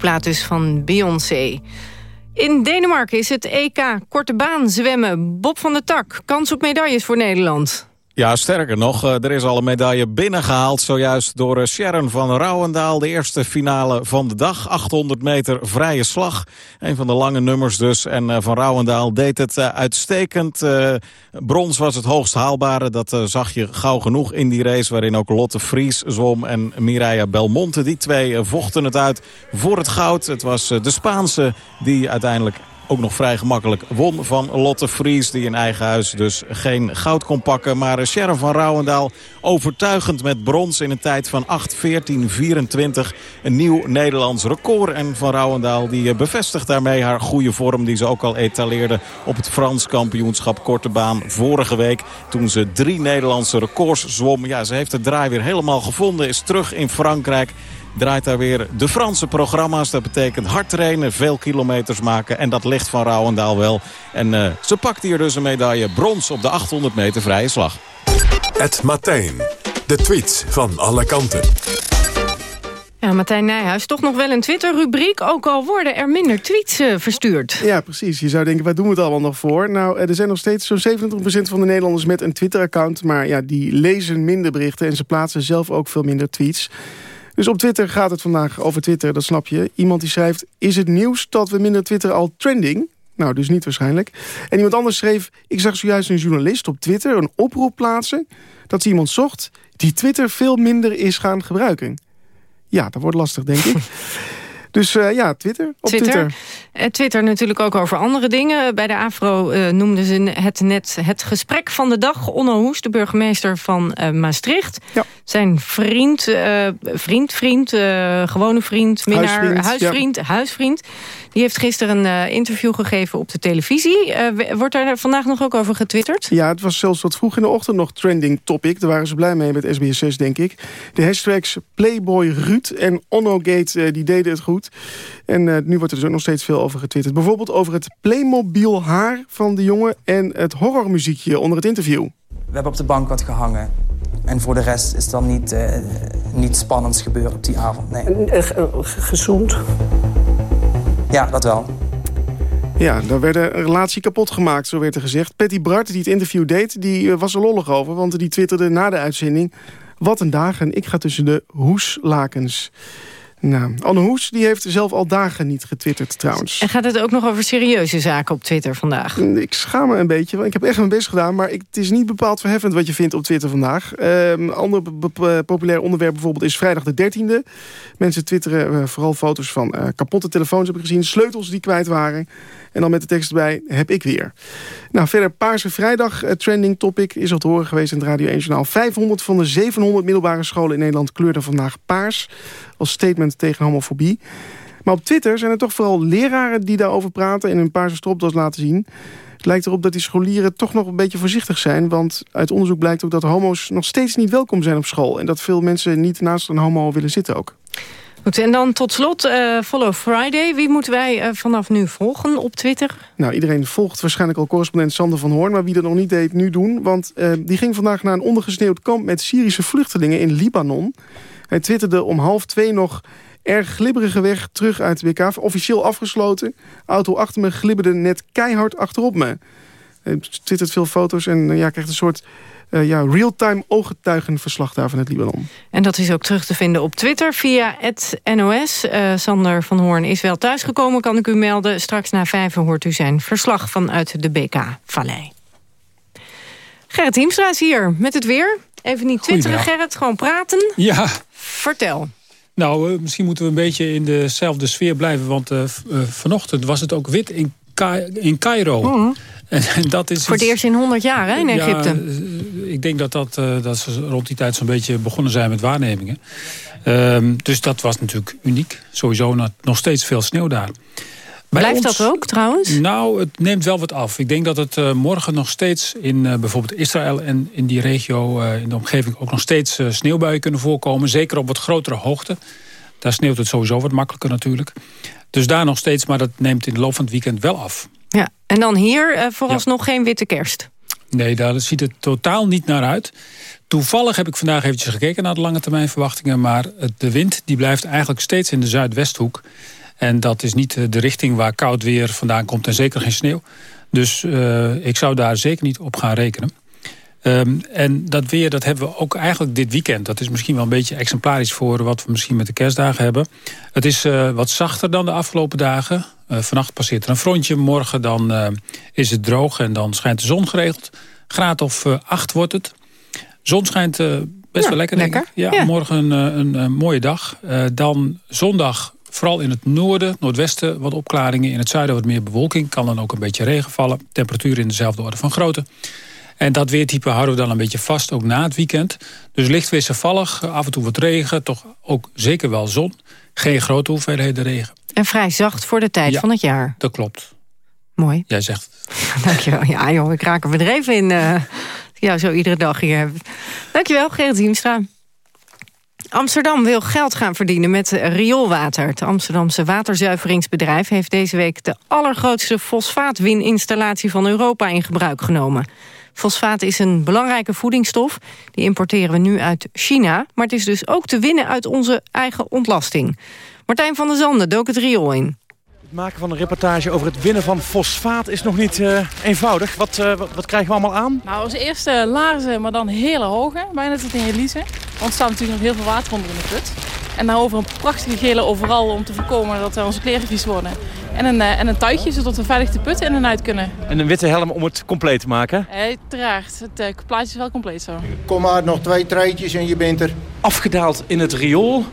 plaat dus van Beyoncé. In Denemarken is het EK korte baan zwemmen. Bob van der Tak, kans op medailles voor Nederland. Ja, sterker nog, eh, er is al een medaille binnengehaald zojuist door eh, Sharon van Rouwendaal. De eerste finale van de dag, 800 meter vrije slag. Een van de lange nummers dus. En eh, van Rouwendaal deed het uitstekend. Brons was het hoogst haalbare, dat zag je gauw genoeg in die race... waarin ook Lotte Vries zwom en Mireia Belmonte. Die twee vochten het uit voor het goud. Het was de Spaanse die uiteindelijk ook nog vrij gemakkelijk won van Lotte Vries. Die in eigen huis dus geen goud kon pakken. Maar Sharon van Rouwendaal overtuigend met brons in een tijd van 8.14.24. Een nieuw Nederlands record. En van Rouwendaal die bevestigt daarmee haar goede vorm. Die ze ook al etaleerde op het Frans kampioenschap korte baan vorige week. Toen ze drie Nederlandse records zwom. Ja, ze heeft de draai weer helemaal gevonden. Is terug in Frankrijk draait daar weer de Franse programma's. Dat betekent hard trainen, veel kilometers maken. En dat ligt van Rouwendaal wel. En uh, ze pakt hier dus een medaille brons op de 800 meter vrije slag. Het Martijn. De tweets van alle kanten. Ja, Martijn Nijhuis, toch nog wel een Twitter-rubriek... ook al worden er minder tweets uh, verstuurd. Ja, precies. Je zou denken, waar doen we het allemaal nog voor? Nou, er zijn nog steeds zo'n 27% van de Nederlanders met een Twitter-account... maar ja, die lezen minder berichten en ze plaatsen zelf ook veel minder tweets... Dus op Twitter gaat het vandaag over Twitter, dat snap je. Iemand die schrijft, is het nieuws dat we minder Twitter al trending? Nou, dus niet waarschijnlijk. En iemand anders schreef, ik zag zojuist een journalist op Twitter een oproep plaatsen... dat ze iemand zocht die Twitter veel minder is gaan gebruiken. Ja, dat wordt lastig, denk ik. Dus uh, ja, Twitter. Op Twitter. Twitter. Uh, Twitter natuurlijk ook over andere dingen. Bij de AFRO uh, noemden ze het net het gesprek van de dag. Onno Hoes, de burgemeester van Maastricht. Ja. Zijn vriend, vriend, vriend, gewone vriend, minnaar, huisvriend, huisvriend, ja. huisvriend die heeft gisteren een interview gegeven op de televisie. Wordt daar vandaag nog ook over getwitterd? Ja, het was zelfs wat vroeg in de ochtend nog trending topic. Daar waren ze blij mee met SBS6, denk ik. De hashtags Playboy Ruud en OnnoGate die deden het goed. En nu wordt er dus ook nog steeds veel over getwitterd. Bijvoorbeeld over het Playmobil haar van de jongen... en het horrormuziekje onder het interview. We hebben op de bank wat gehangen. En voor de rest is er niet, uh, niet spannends gebeurd op die avond. Nee. Gezond. Ja, dat wel. Ja, daar werd een relatie kapot gemaakt, zo werd er gezegd. Patty Bart, die het interview deed, die eh, was er lollig over... want die twitterde na de uitzending... Wat een dagen, ik ga tussen de hoeslakens. Nou, Anne Hoes die heeft zelf al dagen niet getwitterd trouwens. En gaat het ook nog over serieuze zaken op Twitter vandaag? Ik schaam me een beetje, want ik heb echt mijn best gedaan... maar ik, het is niet bepaald verheffend wat je vindt op Twitter vandaag. Een ehm, ander populair onderwerp bijvoorbeeld is vrijdag de 13e. Mensen twitteren uh, vooral foto's van uh, kapotte telefoons, heb ik gezien. Sleutels die kwijt waren. En dan met de tekst erbij, heb ik weer. Nou, verder Paarse Vrijdag, uh, trending topic, is al te horen geweest in het Radio 1 Journaal. 500 van de 700 middelbare scholen in Nederland kleurden vandaag paars. Als statement tegen homofobie. Maar op Twitter zijn er toch vooral leraren die daarover praten... en hun paarse stropdas laten zien. Het lijkt erop dat die scholieren toch nog een beetje voorzichtig zijn... want uit onderzoek blijkt ook dat homo's nog steeds niet welkom zijn op school... en dat veel mensen niet naast een homo willen zitten ook. Goed, en dan tot slot uh, Follow Friday. Wie moeten wij uh, vanaf nu volgen op Twitter? Nou, iedereen volgt waarschijnlijk al correspondent Sander van Hoorn... maar wie dat nog niet deed, nu doen. Want uh, die ging vandaag naar een ondergesneeuwd kamp... met Syrische vluchtelingen in Libanon. Hij twitterde om half twee nog... Erg glibberige weg terug uit de WK. Officieel afgesloten. Auto achter me glibberde net keihard achterop me. Hij twittert veel foto's en ja, krijgt een soort uh, ja, real-time ooggetuigenverslag daar van het Libanon. En dat is ook terug te vinden op Twitter via het NOS. Uh, Sander van Hoorn is wel thuisgekomen, kan ik u melden. Straks na vijf hoort u zijn verslag vanuit de BK Vallei. Gerrit Hiemstra is hier met het weer. Even niet twitteren, Gerrit, gewoon praten. Ja. Vertel. Nou, uh, misschien moeten we een beetje in dezelfde sfeer blijven. Want uh, vanochtend was het ook wit in, Ka in Cairo. Mm. En, en, dat is Voor het eerst in 100 jaar hè, in Egypte. Ja, ik denk dat, dat, dat ze rond die tijd zo'n beetje begonnen zijn met waarnemingen. Um, dus dat was natuurlijk uniek. Sowieso nog steeds veel sneeuw daar. Blijft ons, dat ook trouwens? Nou, het neemt wel wat af. Ik denk dat het uh, morgen nog steeds in uh, bijvoorbeeld Israël en in die regio, uh, in de omgeving, ook nog steeds sneeuwbuien kunnen voorkomen. Zeker op wat grotere hoogte. Daar sneeuwt het sowieso wat makkelijker natuurlijk. Dus daar nog steeds, maar dat neemt in de loop van het weekend wel af. Ja, en dan hier vooralsnog ja. geen witte kerst. Nee, daar ziet het totaal niet naar uit. Toevallig heb ik vandaag eventjes gekeken naar de lange termijn verwachtingen. Maar de wind die blijft eigenlijk steeds in de zuidwesthoek. En dat is niet de richting waar koud weer vandaan komt en zeker geen sneeuw. Dus uh, ik zou daar zeker niet op gaan rekenen. Ehm, en dat weer dat hebben we ook eigenlijk dit weekend. Dat is misschien wel een beetje exemplarisch voor wat we misschien met de kerstdagen hebben. Het is uh, wat zachter dan de afgelopen dagen. Uh, vannacht passeert er een frontje. Morgen dan is het droog en dan schijnt de zon geregeld. Graad of acht wordt het. Zon schijnt best wel lekker, lekker. Ja, ja, morgen een, een, mooie dag. dan zondag vooral in het noorden, noordwesten wat opklaringen. In het zuiden wat meer bewolking. Kan dan ook een beetje regen vallen. Temperatuur in dezelfde orde van grootte. En dat weertype houden we dan een beetje vast, ook na het weekend. Dus licht wisselvallig, af en toe wat regen, toch ook zeker wel zon. Geen grote hoeveelheden regen. En vrij zacht voor de tijd van het jaar. dat klopt. Mooi. Jij zegt het. Dankjewel. Ja joh, ik raak er bedreven in. Uh, ja, zo iedere dag hier hebben. Dankjewel, Gerrit Hiemstra. Amsterdam wil geld gaan verdienen met rioolwater. Het Amsterdamse waterzuiveringsbedrijf heeft deze week... de allergrootste fosfaatwininstallatie van Europa in gebruik genomen. Fosfaat is een belangrijke voedingsstof. Die importeren we nu uit China. Maar het is dus ook te winnen uit onze eigen ontlasting. Martijn van der Zanden dook het riool in. Het maken van een reportage over het winnen van fosfaat is nog niet uh, eenvoudig. Wat, uh, wat, wat, krijgen we allemaal aan? Nou, als eerste laarzen, maar dan hele hoge, bijna tot in Elise. Want er staat natuurlijk nog heel veel water onder in de put. En daarover een prachtige gele overal om te voorkomen dat onze kleren vies worden. En een, uh, en een tuitje, zodat we veilig de put in en uit kunnen. En een witte helm om het compleet te maken? Uiteraard. Het uh, plaatje is wel compleet zo. Kom maar, nog twee treitjes en je bent er. Afgedaald in het riool.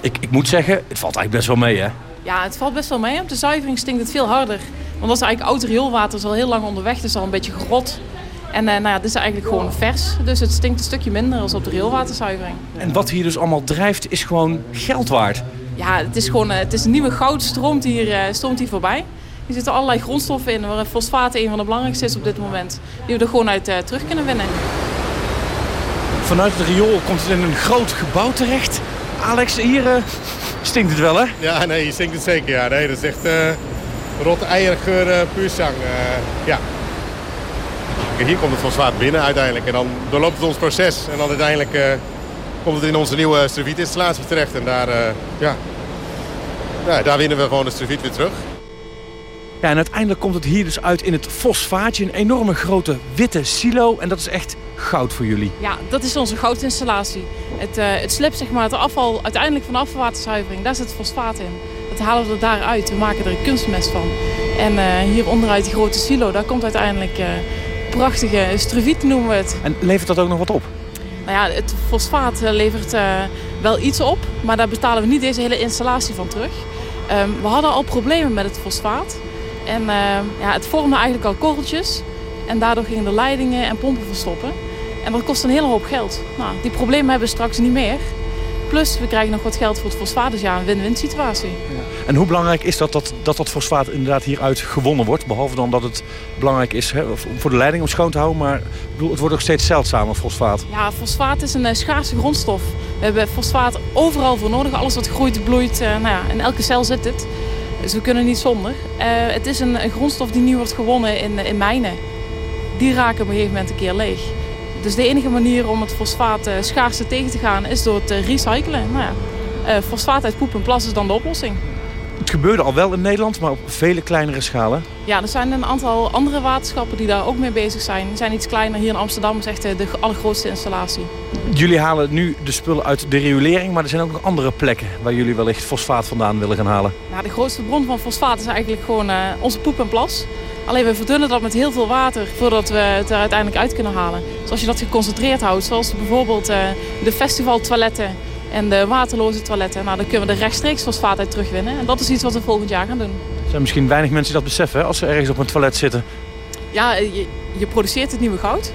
Ik, ik moet zeggen, het valt eigenlijk best wel mee, hè? Ja, het valt best wel mee. Op de zuivering stinkt het veel harder. Want dat is eigenlijk oud rioolwater, is al heel lang onderweg, dus al een beetje grot. En uh, nou ja, dit is eigenlijk gewoon vers. Dus het stinkt een stukje minder als op de rioolwaterzuivering. En wat hier dus allemaal drijft, is gewoon geld waard. Ja, het is gewoon het is een nieuwe goud stroomt hier, uh, stroomt hier voorbij. Er zitten allerlei grondstoffen in, waar fosfaat een van de belangrijkste is op dit moment. Die we er gewoon uit terug kunnen winnen. Vanuit het riool komt het in een groot gebouw terecht. Alex, hier stinkt het wel, hè? Ja, nee, hier stinkt het zeker. Ja. Nee, dat is echt rotte eiergeur puur zang. ja. Hier komt het fosfaat binnen uiteindelijk. En dan doorloopt het ons proces. En dan uiteindelijk uh, komt het in onze nieuwe struvietinstallatie terecht. En daar, uh, ja, ja, daar winnen we gewoon de struviet weer terug. Ja, en uiteindelijk komt het hier dus uit in het fosfaatje. Een enorme grote witte silo. En dat is echt goud voor jullie. Ja, dat is onze goudinstallatie. Het, uh, het slip, zeg maar, het afval uiteindelijk van de afvalwaterzuivering, daar zit fosfaat in. Dat halen we er daaruit. We maken er een kunstmest van. En uh, hier onderuit die grote silo, daar komt uiteindelijk uh, prachtige struviet noemen we het. En levert dat ook nog wat op? Nou ja, het fosfaat levert wel iets op, maar daar betalen we niet deze hele installatie van terug. Um, we hadden al problemen met het fosfaat. En uh, ja, het vormde eigenlijk al korreltjes. En daardoor gingen de leidingen en pompen verstoppen. En dat kost een hele hoop geld. Nou, die problemen hebben we straks niet meer. Plus, we krijgen nog wat geld voor het fosfaat. Dus ja, een win-win situatie. Ja. En hoe belangrijk is dat dat, dat dat fosfaat inderdaad hieruit gewonnen wordt? Behalve dan dat het belangrijk is hè, voor de leiding om schoon te houden. Maar bedoel, het wordt ook steeds zeldzamer, fosfaat. Ja, fosfaat is een uh, schaarse grondstof. We hebben fosfaat overal voor nodig. Alles wat groeit, bloeit. Uh, nou ja, in elke cel zit dit. Dus we kunnen niet zonder. Uh, het is een, een, grondstof die nu wordt gewonnen in, in mijnen. Die raken op een gegeven moment een keer leeg. Dus de enige manier om het fosfaat uh, schaarste tegen te gaan is door uh, recyclen. Nou ja, fosfaat uit poep en plas is dan de oplossing. Het gebeurde al wel in Nederland, maar op vele kleinere schalen. Ja, er zijn een aantal andere waterschappen die daar ook mee bezig zijn. Die zijn iets kleiner. Hier in Amsterdam is echt de allergrootste installatie. Jullie halen nu de spullen uit de riolering, maar er zijn ook nog andere plekken waar jullie wellicht fosfaat vandaan willen gaan halen. Nou, de grootste bron van fosfaat is eigenlijk gewoon onze poep en plas. Alleen we verdunnen dat met heel veel water voordat we het er uiteindelijk uit kunnen halen. Dus als je dat geconcentreerd houdt, zoals bijvoorbeeld uh, de festivaltoiletten en de waterloze toiletten, nou, dan kunnen we er rechtstreeks fosfaat uit terugwinnen. En dat is iets wat we volgend jaar gaan doen. Er zijn misschien weinig mensen die dat beseffen hè, als ze ergens op een toilet zitten. Ja, je, je produceert het nieuwe goud.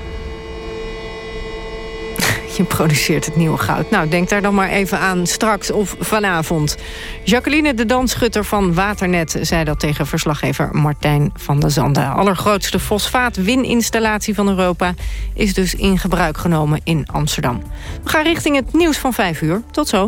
Je produceert het nieuwe goud. Nou, denk daar dan maar even aan straks of vanavond. Jacqueline de Danschutter van Waternet zei dat tegen verslaggever Martijn van der Zanden. Allergrootste fosfaatwininstallatie van Europa is dus in gebruik genomen in Amsterdam. We gaan richting het nieuws van 5 uur. Tot zo.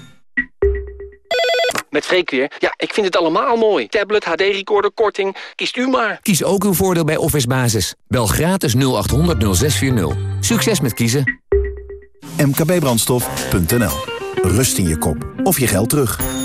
Met Freek weer. Ja, ik vind het allemaal mooi. Tablet, HD-recorder, korting. Kiest u maar. Kies ook uw voordeel bij Office Basis. Bel gratis 0800 0640. Succes met kiezen. mkbbrandstof.nl Rust in je kop of je geld terug.